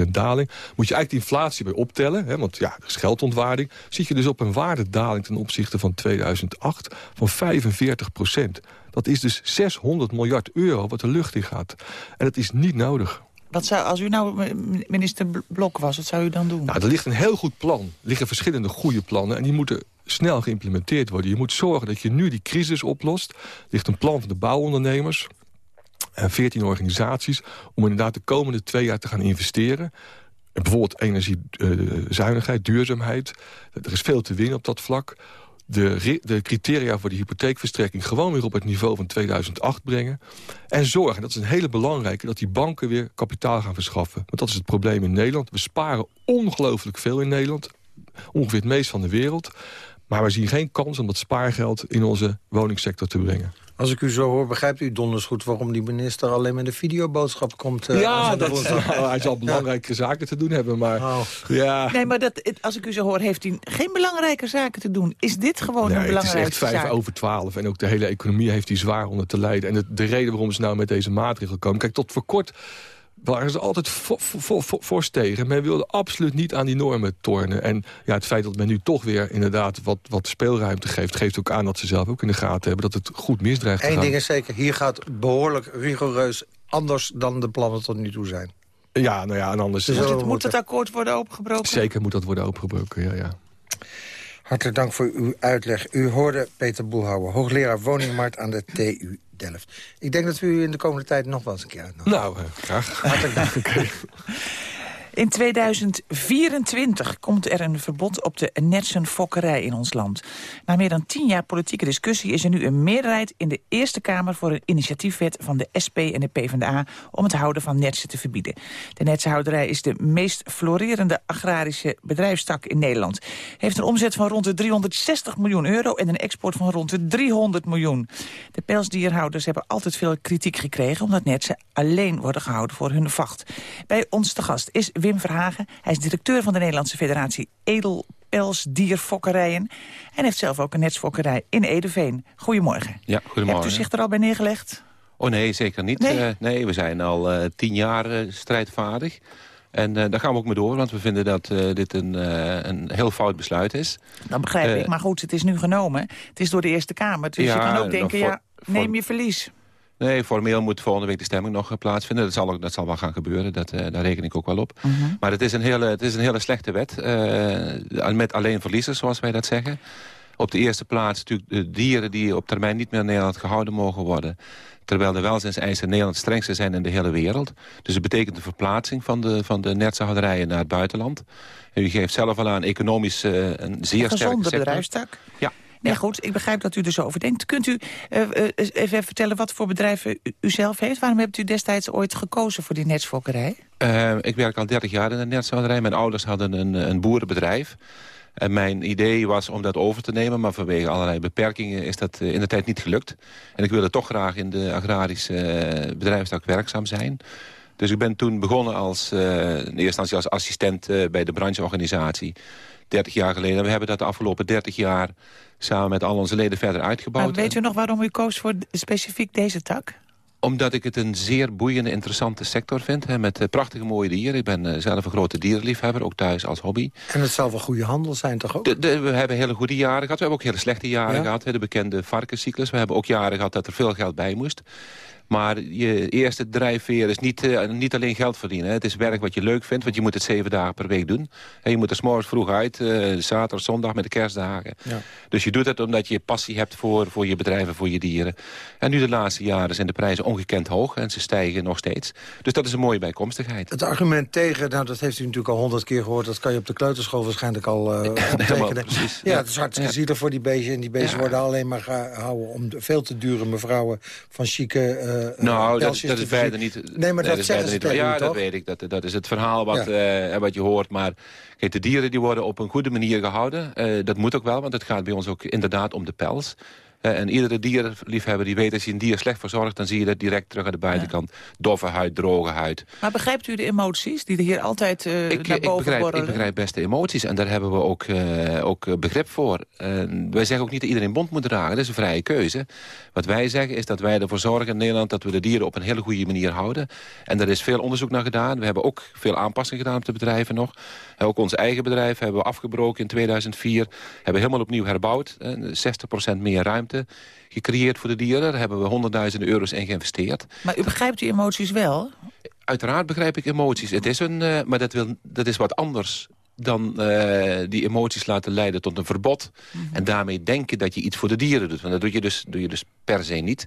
30% daling. Moet je eigenlijk de inflatie bij optellen, hè, want ja, er is geldontwaarding. Zit je dus op een waardedaling ten opzichte van 2008 van 45% Dat is dus 600 miljard euro wat de lucht in gaat. En dat is niet nodig. Zou, als u nou minister Blok was, wat zou u dan doen? Nou, er ligt een heel goed plan. Er liggen verschillende goede plannen en die moeten snel geïmplementeerd worden. Je moet zorgen dat je nu die crisis oplost. Er ligt een plan van de bouwondernemers en 14 organisaties... om inderdaad de komende twee jaar te gaan investeren. bijvoorbeeld energiezuinigheid, duurzaamheid. Er is veel te winnen op dat vlak de, de criteria voor de hypotheekverstrekking... gewoon weer op het niveau van 2008 brengen. En zorgen, dat is een hele belangrijke... dat die banken weer kapitaal gaan verschaffen. Want dat is het probleem in Nederland. We sparen ongelooflijk veel in Nederland. Ongeveer het meest van de wereld. Maar we zien geen kans om dat spaargeld in onze woningsector te brengen. Als ik u zo hoor, begrijpt u donders goed... waarom die minister alleen met een videoboodschap komt? Uh, ja, dat, [LAUGHS] hij zal belangrijke zaken te doen hebben, maar... Oh. Ja. Nee, maar dat, als ik u zo hoor, heeft hij geen belangrijke zaken te doen. Is dit gewoon een belangrijke zaak? het is echt vijf over twaalf. En ook de hele economie heeft hij zwaar onder te lijden. En de, de reden waarom ze nou met deze maatregel komen... Kijk, tot voor kort waren ze altijd fors tegen. Men wilde absoluut niet aan die normen tornen. En ja, het feit dat men nu toch weer inderdaad wat, wat speelruimte geeft... geeft ook aan dat ze zelf ook in de gaten hebben... dat het goed misdreigt Eén ding is zeker, hier gaat behoorlijk rigoureus anders dan de plannen tot nu toe zijn. Ja, nou ja, en anders... Dus moet, het, moet het akkoord worden opengebroken? Zeker moet dat worden opengebroken, ja, ja. Hartelijk dank voor uw uitleg. U hoorde Peter Boelhouwer, hoogleraar woningmarkt aan de TU Delft. Ik denk dat we u in de komende tijd nog wel eens een keer uitnodigen. Nou, eh, graag. Hartelijk dank. [LAUGHS] In 2024 komt er een verbod op de netsenfokkerij in ons land. Na meer dan tien jaar politieke discussie is er nu een meerderheid in de Eerste Kamer voor een initiatiefwet van de SP en de PvdA om het houden van netsen te verbieden. De netsenhouderij is de meest florerende agrarische bedrijfstak in Nederland. Heeft een omzet van rond de 360 miljoen euro en een export van rond de 300 miljoen. De pelsdierhouders hebben altijd veel kritiek gekregen omdat netsen alleen worden gehouden voor hun vacht. Bij ons te gast is Wim Verhagen. Hij is directeur van de Nederlandse Federatie Edelpelsdierfokkerijen. En heeft zelf ook een netsfokkerij in Edeveen. Goedemorgen. Ja, goedemorgen. Hebt u zich er al bij neergelegd? Oh nee, zeker niet. Nee, uh, nee we zijn al uh, tien jaar uh, strijdvaardig. En daar gaan we ook mee door, want we vinden dat dit een, een heel fout besluit is. Dat begrijp ik, maar goed, het is nu genomen. Het is door de Eerste Kamer, dus ja, je kan ook denken, voor, ja, neem je verlies. Nee, formeel moet volgende week de stemming nog plaatsvinden. Dat zal, ook, dat zal wel gaan gebeuren, dat, uh, daar reken ik ook wel op. Mhm. Maar het is, een hele, het is een hele slechte wet. Uh, met alleen verliezers, zoals wij dat zeggen. Op de eerste plaats natuurlijk de dieren die op termijn niet meer in Nederland gehouden mogen worden. Terwijl de welzijnseisen in Nederland het strengste zijn in de hele wereld. Dus het betekent de verplaatsing van de, van de nertsenhouderijen naar het buitenland. En u geeft zelf al aan economisch uh, een zeer een sterke gezonde sector. bedrijfstak. Ja. Nee, goed, ik begrijp dat u er zo over denkt. Kunt u uh, uh, even vertellen wat voor bedrijven u, u, zelf heeft? Waarom hebt u destijds ooit gekozen voor die netsfokkerij? Uh, ik werk al 30 jaar in de netshouderij. Mijn ouders hadden een, een boerenbedrijf. En mijn idee was om dat over te nemen, maar vanwege allerlei beperkingen is dat in de tijd niet gelukt. En ik wilde toch graag in de agrarische bedrijfstak werkzaam zijn. Dus ik ben toen begonnen als, in eerste instantie als assistent bij de brancheorganisatie. 30 jaar geleden. We hebben dat de afgelopen 30 jaar samen met al onze leden verder uitgebouwd. Maar weet u nog waarom u koos voor specifiek deze tak? Omdat ik het een zeer boeiende, interessante sector vind. Hè, met prachtige mooie dieren. Ik ben uh, zelf een grote dierenliefhebber, ook thuis als hobby. En het zal wel goede handel zijn, toch ook? De, de, we hebben hele goede jaren gehad. We hebben ook hele slechte jaren ja? gehad. Hè, de bekende varkenscyclus. We hebben ook jaren gehad dat er veel geld bij moest. Maar je eerste drijfveer is niet, uh, niet alleen geld verdienen. Hè. Het is werk wat je leuk vindt, want je moet het zeven dagen per week doen. En je moet er s'morgens vroeg uit, uh, zaterdag, zondag met de kerstdagen. Ja. Dus je doet het omdat je passie hebt voor, voor je bedrijven, voor je dieren. En nu de laatste jaren zijn de prijzen ongekend hoog en ze stijgen nog steeds. Dus dat is een mooie bijkomstigheid. Het argument tegen, nou dat heeft u natuurlijk al honderd keer gehoord... dat kan je op de kleuterschool waarschijnlijk al [LAUGHS] uh, optekenen. Ja, het is hartstikke ja. zielig voor die beesten. En die beesten ja. worden alleen maar gehouden om de veel te dure mevrouwen van chique... Nou, dat, dat is verder niet... Nee, maar nee, dat zeggen ze niet. Ja, dat weet ik. Dat, dat is het verhaal wat, ja. uh, wat je hoort. Maar kijk, de dieren die worden op een goede manier gehouden. Dat moet ook wel, want het gaat bij ons ook inderdaad om de pels. Uh, en iedere dierliefhebber die weet, als je een dier slecht verzorgt... dan zie je dat direct terug aan de buitenkant. Ja. Doffe huid, droge huid. Maar begrijpt u de emoties die er hier altijd uh, ik, naar boven ik begrijp, borrelen? Ik begrijp best de emoties en daar hebben we ook, uh, ook begrip voor. wij zeggen ook niet dat iedereen bond moet dragen. Dat is een vrije keuze. Wat wij zeggen is dat wij ervoor zorgen in Nederland... dat we de dieren op een hele goede manier houden. En daar is veel onderzoek naar gedaan. We hebben ook veel aanpassingen gedaan op de bedrijven nog. Ook ons eigen bedrijf hebben we afgebroken in 2004. Hebben helemaal opnieuw herbouwd. 60% meer ruimte gecreëerd voor de dieren. Daar hebben we honderdduizenden euro's in geïnvesteerd. Maar u begrijpt die emoties wel? Uiteraard begrijp ik emoties. Het is een, uh, maar dat, wil, dat is wat anders dan uh, die emoties laten leiden tot een verbod. Mm -hmm. En daarmee denken dat je iets voor de dieren doet. Want dat doe je dus, doe je dus per se niet.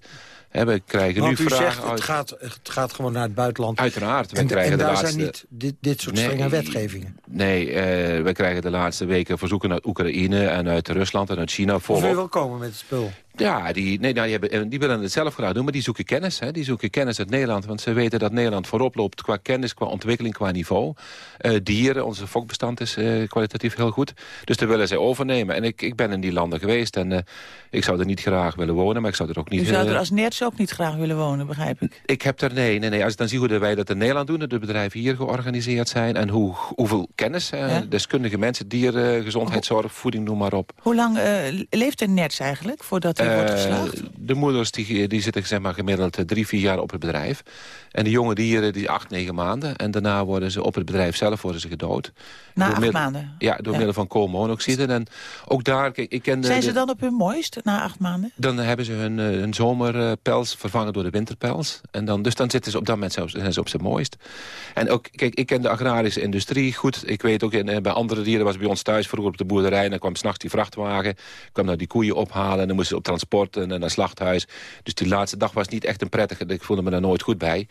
We krijgen Want nu u vragen zegt, uit... het gaat, het gaat gewoon naar het buitenland. Uiteraard. We en, krijgen en de daar laatste... zijn niet dit, dit soort nee, strenge wetgevingen. Nee, uh, we krijgen de laatste weken verzoeken uit Oekraïne... en uit Rusland en uit China. Of volop. u wil komen met het spul? Ja, die, nee, nou, die, hebben, die willen het zelf graag doen, maar die zoeken kennis. Hè. Die zoeken kennis uit Nederland, want ze weten dat Nederland voorop loopt... qua kennis, qua ontwikkeling, qua niveau. Uh, dieren, onze fokbestand is uh, kwalitatief heel goed. Dus daar willen zij overnemen. En ik, ik ben in die landen geweest en uh, ik zou er niet graag willen wonen... maar ik zou er ook niet... U zou er als nerds ook niet graag willen wonen, begrijp ik? Ik heb er, nee, nee, nee. Als dan zie hoe wij dat in Nederland doen... de bedrijven hier georganiseerd zijn... en hoe, hoeveel kennis, ja? deskundige mensen... dieren, gezondheidszorg, voeding, noem maar op. Hoe lang leeft een nerds eigenlijk, voordat hij wordt geslaagd? de moeders die, die zitten zeg maar, gemiddeld drie, vier jaar op het bedrijf. En de jonge dieren die acht, negen maanden. En daarna worden ze op het bedrijf zelf worden ze gedood. Na door acht middel, maanden? Ja, door ja. middel van koolmonoxide. En ook daar, kijk, ik ken... Zijn ze dan op hun mooist na acht maanden? Dan hebben ze hun, hun vervangen door de winterpels. En dan, dus dan zitten ze op dat moment zelfs, zijn ze op zijn mooist. En ook, kijk, ik ken de agrarische industrie goed. Ik weet ook, in, bij andere dieren was bij ons thuis vroeger op de boerderij. En dan kwam s'nachts die vrachtwagen. kwam nou die koeien ophalen. En dan moesten ze op transport en, en naar slachthuis. Dus die laatste dag was niet echt een prettige. Ik voelde me daar nooit goed bij.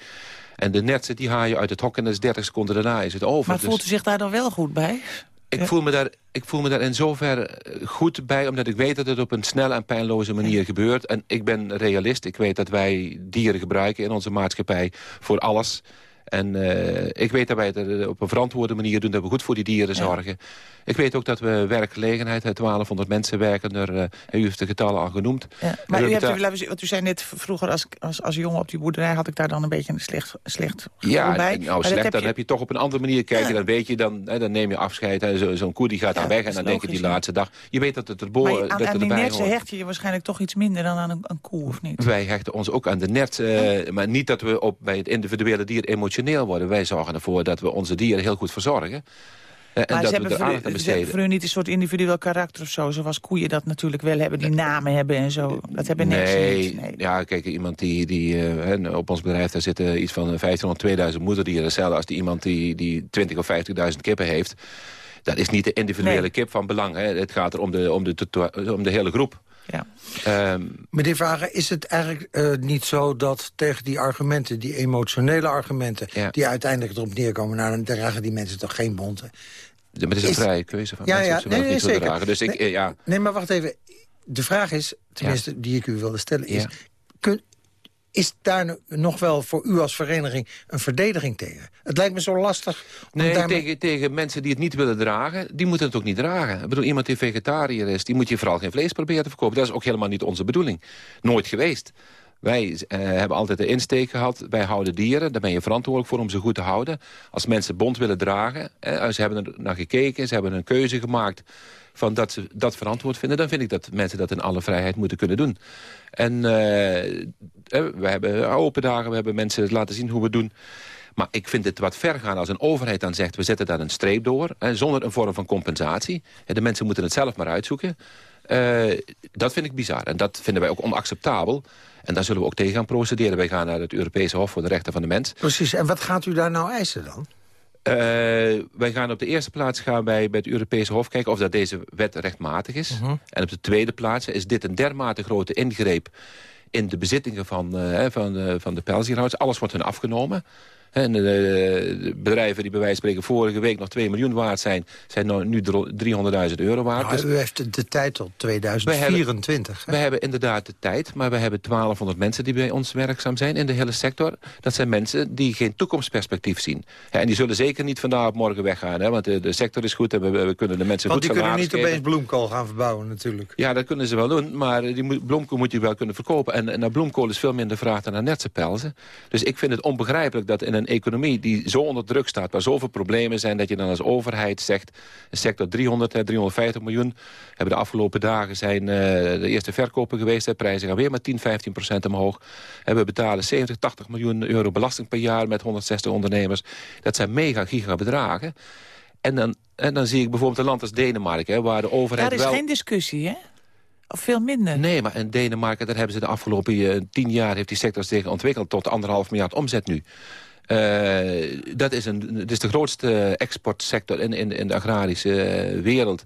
En de netsen, die haal je uit het hok en dat is 30 seconden daarna is het over. Maar voelt u zich daar dan wel goed bij? Ik, voel me daar, ik voel me daar in zover goed bij, omdat ik weet dat het op een snelle en pijnloze manier gebeurt. En ik ben realist. Ik weet dat wij dieren gebruiken in onze maatschappij voor alles. En uh, ik weet dat wij het op een verantwoorde manier doen, dat we goed voor die dieren ja. zorgen. Ik weet ook dat we werkgelegenheid, 1200 mensen werken er, uh, u heeft de getallen al genoemd. Ja, maar u, hebt, u, want u zei net vroeger als, als, als jongen op die boerderij had ik daar dan een beetje een slecht, slecht gevoel ja, bij. nou slecht, heb dan je... heb je toch op een andere manier kijken. Ja. Dan weet je, dan, hè, dan neem je afscheid. Zo'n zo koe die gaat dan weg en dan denk je die laatste dag. Je weet dat het erboven aan, dat aan die nertsen hecht je je waarschijnlijk toch iets minder dan aan een, een koe, of niet? Wij hechten ons ook aan de net. Uh, maar niet dat we op, bij het individuele dier emotioneel worden. Wij zorgen ervoor dat we onze dieren heel goed verzorgen. Uh, maar ze hebben, voor, ze hebben voor u niet een soort individueel karakter of zo... zoals koeien dat natuurlijk wel hebben, die namen hebben en zo. Dat hebben nee, niet. Nee, ja, kijk, iemand die... die uh, op ons bedrijf daar zitten iets van 1500, 2000 moederdieren. Hetzelfde als die iemand die, die 20 of 50.000 kippen heeft Dat is niet de individuele kip van belang. Hè. Het gaat er om de, om de, om de hele groep. Ja. Um, Meneer Vragen, is het eigenlijk uh, niet zo dat tegen die argumenten... die emotionele argumenten, ja. die uiteindelijk erop neerkomen... nou, dan dragen die mensen toch geen bonten? Maar het is een vrije keuze van ja, mensen ja, of ze nee, wel nee, niet zeker. dragen. Dus ik, nee, ja. nee, maar wacht even. De vraag is, tenminste die ik u wilde stellen, is... Is daar nog wel voor u als vereniging een verdediging tegen? Het lijkt me zo lastig. Om nee, daarmee... tegen, tegen mensen die het niet willen dragen, die moeten het ook niet dragen. Ik bedoel, iemand die vegetariër is, die moet je vooral geen vlees proberen te verkopen. Dat is ook helemaal niet onze bedoeling. Nooit geweest. Wij uh, hebben altijd de insteek gehad, wij houden dieren. Daar ben je verantwoordelijk voor om ze goed te houden. Als mensen bond willen dragen, eh, ze hebben er naar gekeken, ze hebben een keuze gemaakt van dat ze dat verantwoord vinden... dan vind ik dat mensen dat in alle vrijheid moeten kunnen doen. En uh, we hebben open dagen, we hebben mensen laten zien hoe we doen. Maar ik vind het wat ver gaan als een overheid dan zegt... we zetten daar een streep door, zonder een vorm van compensatie. De mensen moeten het zelf maar uitzoeken. Uh, dat vind ik bizar en dat vinden wij ook onacceptabel. En daar zullen we ook tegen gaan procederen. Wij gaan naar het Europese Hof voor de Rechten van de Mens. Precies, en wat gaat u daar nou eisen dan? Uh, wij gaan op de eerste plaats gaan wij bij het Europese Hof kijken of dat deze wet rechtmatig is. Uh -huh. En op de tweede plaats is dit een dermate grote ingreep in de bezittingen van, uh, van, van de pelsdierhouders. Alles wordt hun afgenomen. En de, de, bedrijven die bij wijze van spreken vorige week nog 2 miljoen waard zijn... zijn nu 300.000 euro waard. Nou, dus u heeft de tijd tot 2024. We hebben inderdaad de tijd, maar we hebben 1200 mensen... die bij ons werkzaam zijn in de hele sector. Dat zijn mensen die geen toekomstperspectief zien. En die zullen zeker niet vandaag op morgen weggaan. Hè, want de, de, sector is goed en we, we kunnen de mensen want goed die kunnen niet geven. opeens bloemkool gaan verbouwen natuurlijk. Ja, dat kunnen ze wel doen, maar die bloemkool moet je wel kunnen verkopen. En, en naar bloemkool is veel minder vraag dan naar netse pelzen. Dus ik vind het onbegrijpelijk dat in een economie die zo onder druk staat... waar zoveel problemen zijn dat je dan als overheid zegt... een sector 300, 350 miljoen... hebben de afgelopen dagen zijn uh, de eerste verkopen geweest. De prijzen gaan weer met 10, 15 procent omhoog. En we betalen 70, 80 miljoen euro belasting per jaar... met 160 ondernemers. Dat zijn mega giga bedragen. En dan, en dan zie ik bijvoorbeeld een land als Denemarken... Hè, waar de overheid Daar is wel... geen discussie, hè? Of veel minder? Nee, maar in Denemarken daar hebben ze de afgelopen uh, tien jaar... heeft die sector zich ontwikkeld tot anderhalf miljard omzet nu. Uh, dat, is een, dat is de grootste exportsector in, in, in de agrarische uh, wereld.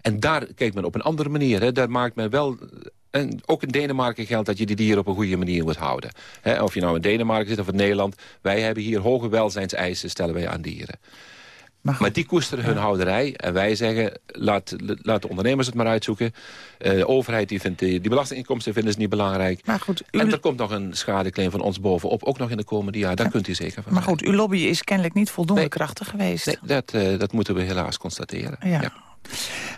En daar kijkt men op een andere manier. Hè. Maakt men wel... En ook in Denemarken geldt dat je die dieren op een goede manier moet houden. Of je nou in Denemarken zit of in Nederland. Wij hebben hier hoge welzijnseisen, stellen wij aan dieren. Maar, maar, die koesteren hun ja. houderij. En wij zeggen, laat, laat de ondernemers het maar uitzoeken. Uh, de overheid die vindt die, die belastinginkomsten vinden ze niet belangrijk. Maar goed, u... En er komt nog een schadeclaim van ons bovenop. Ook nog in de komende jaren. Daar ja. kunt u zeker van Maar goed, uw lobby is kennelijk niet voldoende nee. krachtig geweest. Nee, dat, uh, dat moeten we helaas constateren. Ja. ja.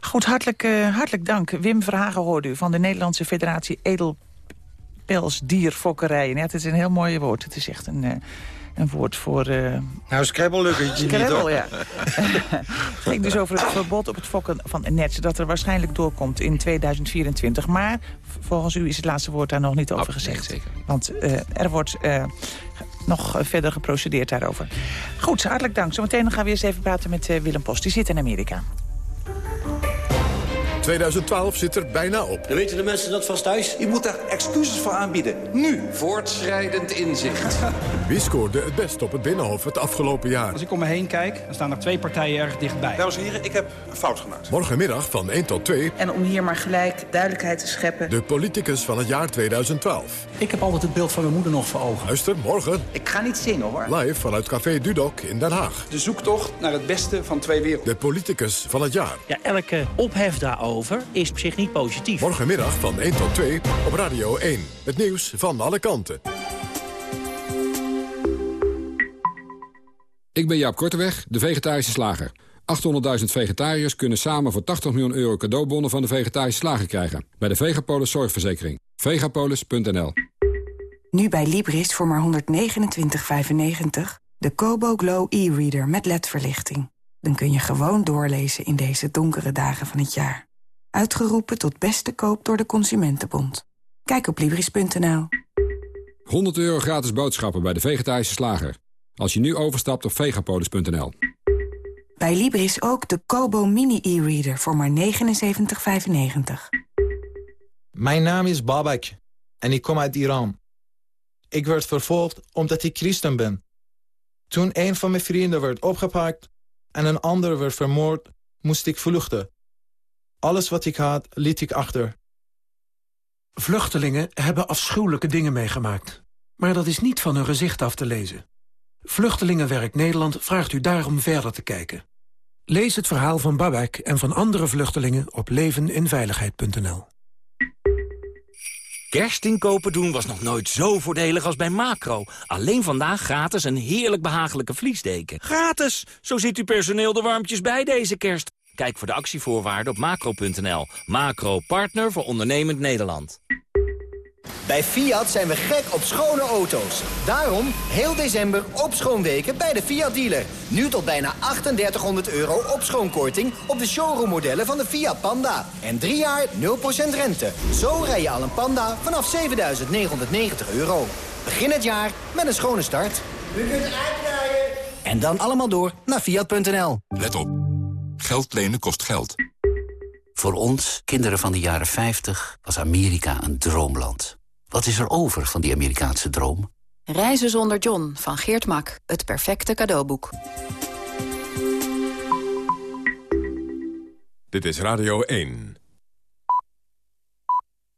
Goed, hartelijk, uh, hartelijk dank. Wim Verhagen hoorde u van de Nederlandse Federatie Edelpelsdierfokkerijen. Ja, het is een heel mooi woord. Het is echt een een woord voor... Uh... Nou, scrabble lukt het Scrabble, ja. [LAUGHS] het ging dus over het verbod op het fokken van nets... dat er waarschijnlijk doorkomt in 2024. Maar volgens u is het laatste woord daar nog niet over gezegd. Nee, zeker. Want uh, er wordt uh, nog verder geprocedeerd daarover. Goed, hartelijk dank. Zometeen gaan we eens even praten met Willem Post. Die zit in Amerika. 2012 zit er bijna op. Dan weten de mensen dat vast thuis. Je moet daar excuses voor aanbieden. Nu. Voortschrijdend inzicht. [LAUGHS] Wie scoorde het best op het Binnenhof het afgelopen jaar? Als ik om me heen kijk, dan staan er twee partijen erg dichtbij. Dames en heren, ik heb een fout gemaakt. Morgenmiddag van 1 tot 2. En om hier maar gelijk duidelijkheid te scheppen. De politicus van het jaar 2012. Ik heb altijd het beeld van mijn moeder nog voor ogen. Luister morgen. Ik ga niet zingen hoor. Live vanuit Café Dudok in Den Haag. De zoektocht naar het beste van twee werelden. De politicus van het jaar. Ja, elke ophef daarover is op zich niet positief. Morgenmiddag van 1 tot 2 op Radio 1. Het nieuws van alle kanten. Ik ben Jaap Korteweg, de vegetarische slager. 800.000 vegetariërs kunnen samen voor 80 miljoen euro cadeaubonnen van de vegetarische slager krijgen. Bij de Vegapolis Zorgverzekering. Vegapolis.nl Nu bij Libris voor maar 129,95 de Kobo Glow e-reader met ledverlichting. Dan kun je gewoon doorlezen in deze donkere dagen van het jaar. Uitgeroepen tot beste koop door de Consumentenbond. Kijk op Libris.nl. 100 euro gratis boodschappen bij de vegetarische slager. Als je nu overstapt op vegapolis.nl. Bij Libris ook de Kobo Mini e-reader voor maar 79,95. Mijn naam is Babak en ik kom uit Iran. Ik werd vervolgd omdat ik christen ben. Toen een van mijn vrienden werd opgepakt en een ander werd vermoord moest ik vluchten. Alles wat ik had, liet ik achter. Vluchtelingen hebben afschuwelijke dingen meegemaakt. Maar dat is niet van hun gezicht af te lezen. Vluchtelingenwerk Nederland vraagt u daarom verder te kijken. Lees het verhaal van Babek en van andere vluchtelingen op leveninveiligheid.nl. Kerstinkopen doen was nog nooit zo voordelig als bij Macro. Alleen vandaag gratis een heerlijk behagelijke vliesdeken. Gratis! Zo zit uw personeel de warmtjes bij deze kerst. Kijk voor de actievoorwaarden op macro.nl. Macro, partner voor ondernemend Nederland. Bij Fiat zijn we gek op schone auto's. Daarom heel december opschoonweken bij de Fiat dealer. Nu tot bijna 3800 euro opschoonkorting op de showroommodellen van de Fiat Panda. En drie jaar 0% rente. Zo rij je al een Panda vanaf 7990 euro. Begin het jaar met een schone start. U kunt uitrijden. En dan allemaal door naar Fiat.nl. Let op. Geld lenen kost geld. Voor ons, kinderen van de jaren 50, was Amerika een droomland. Wat is er over van die Amerikaanse droom? Reizen zonder John van Geert Mak. Het perfecte cadeauboek. Dit is Radio 1.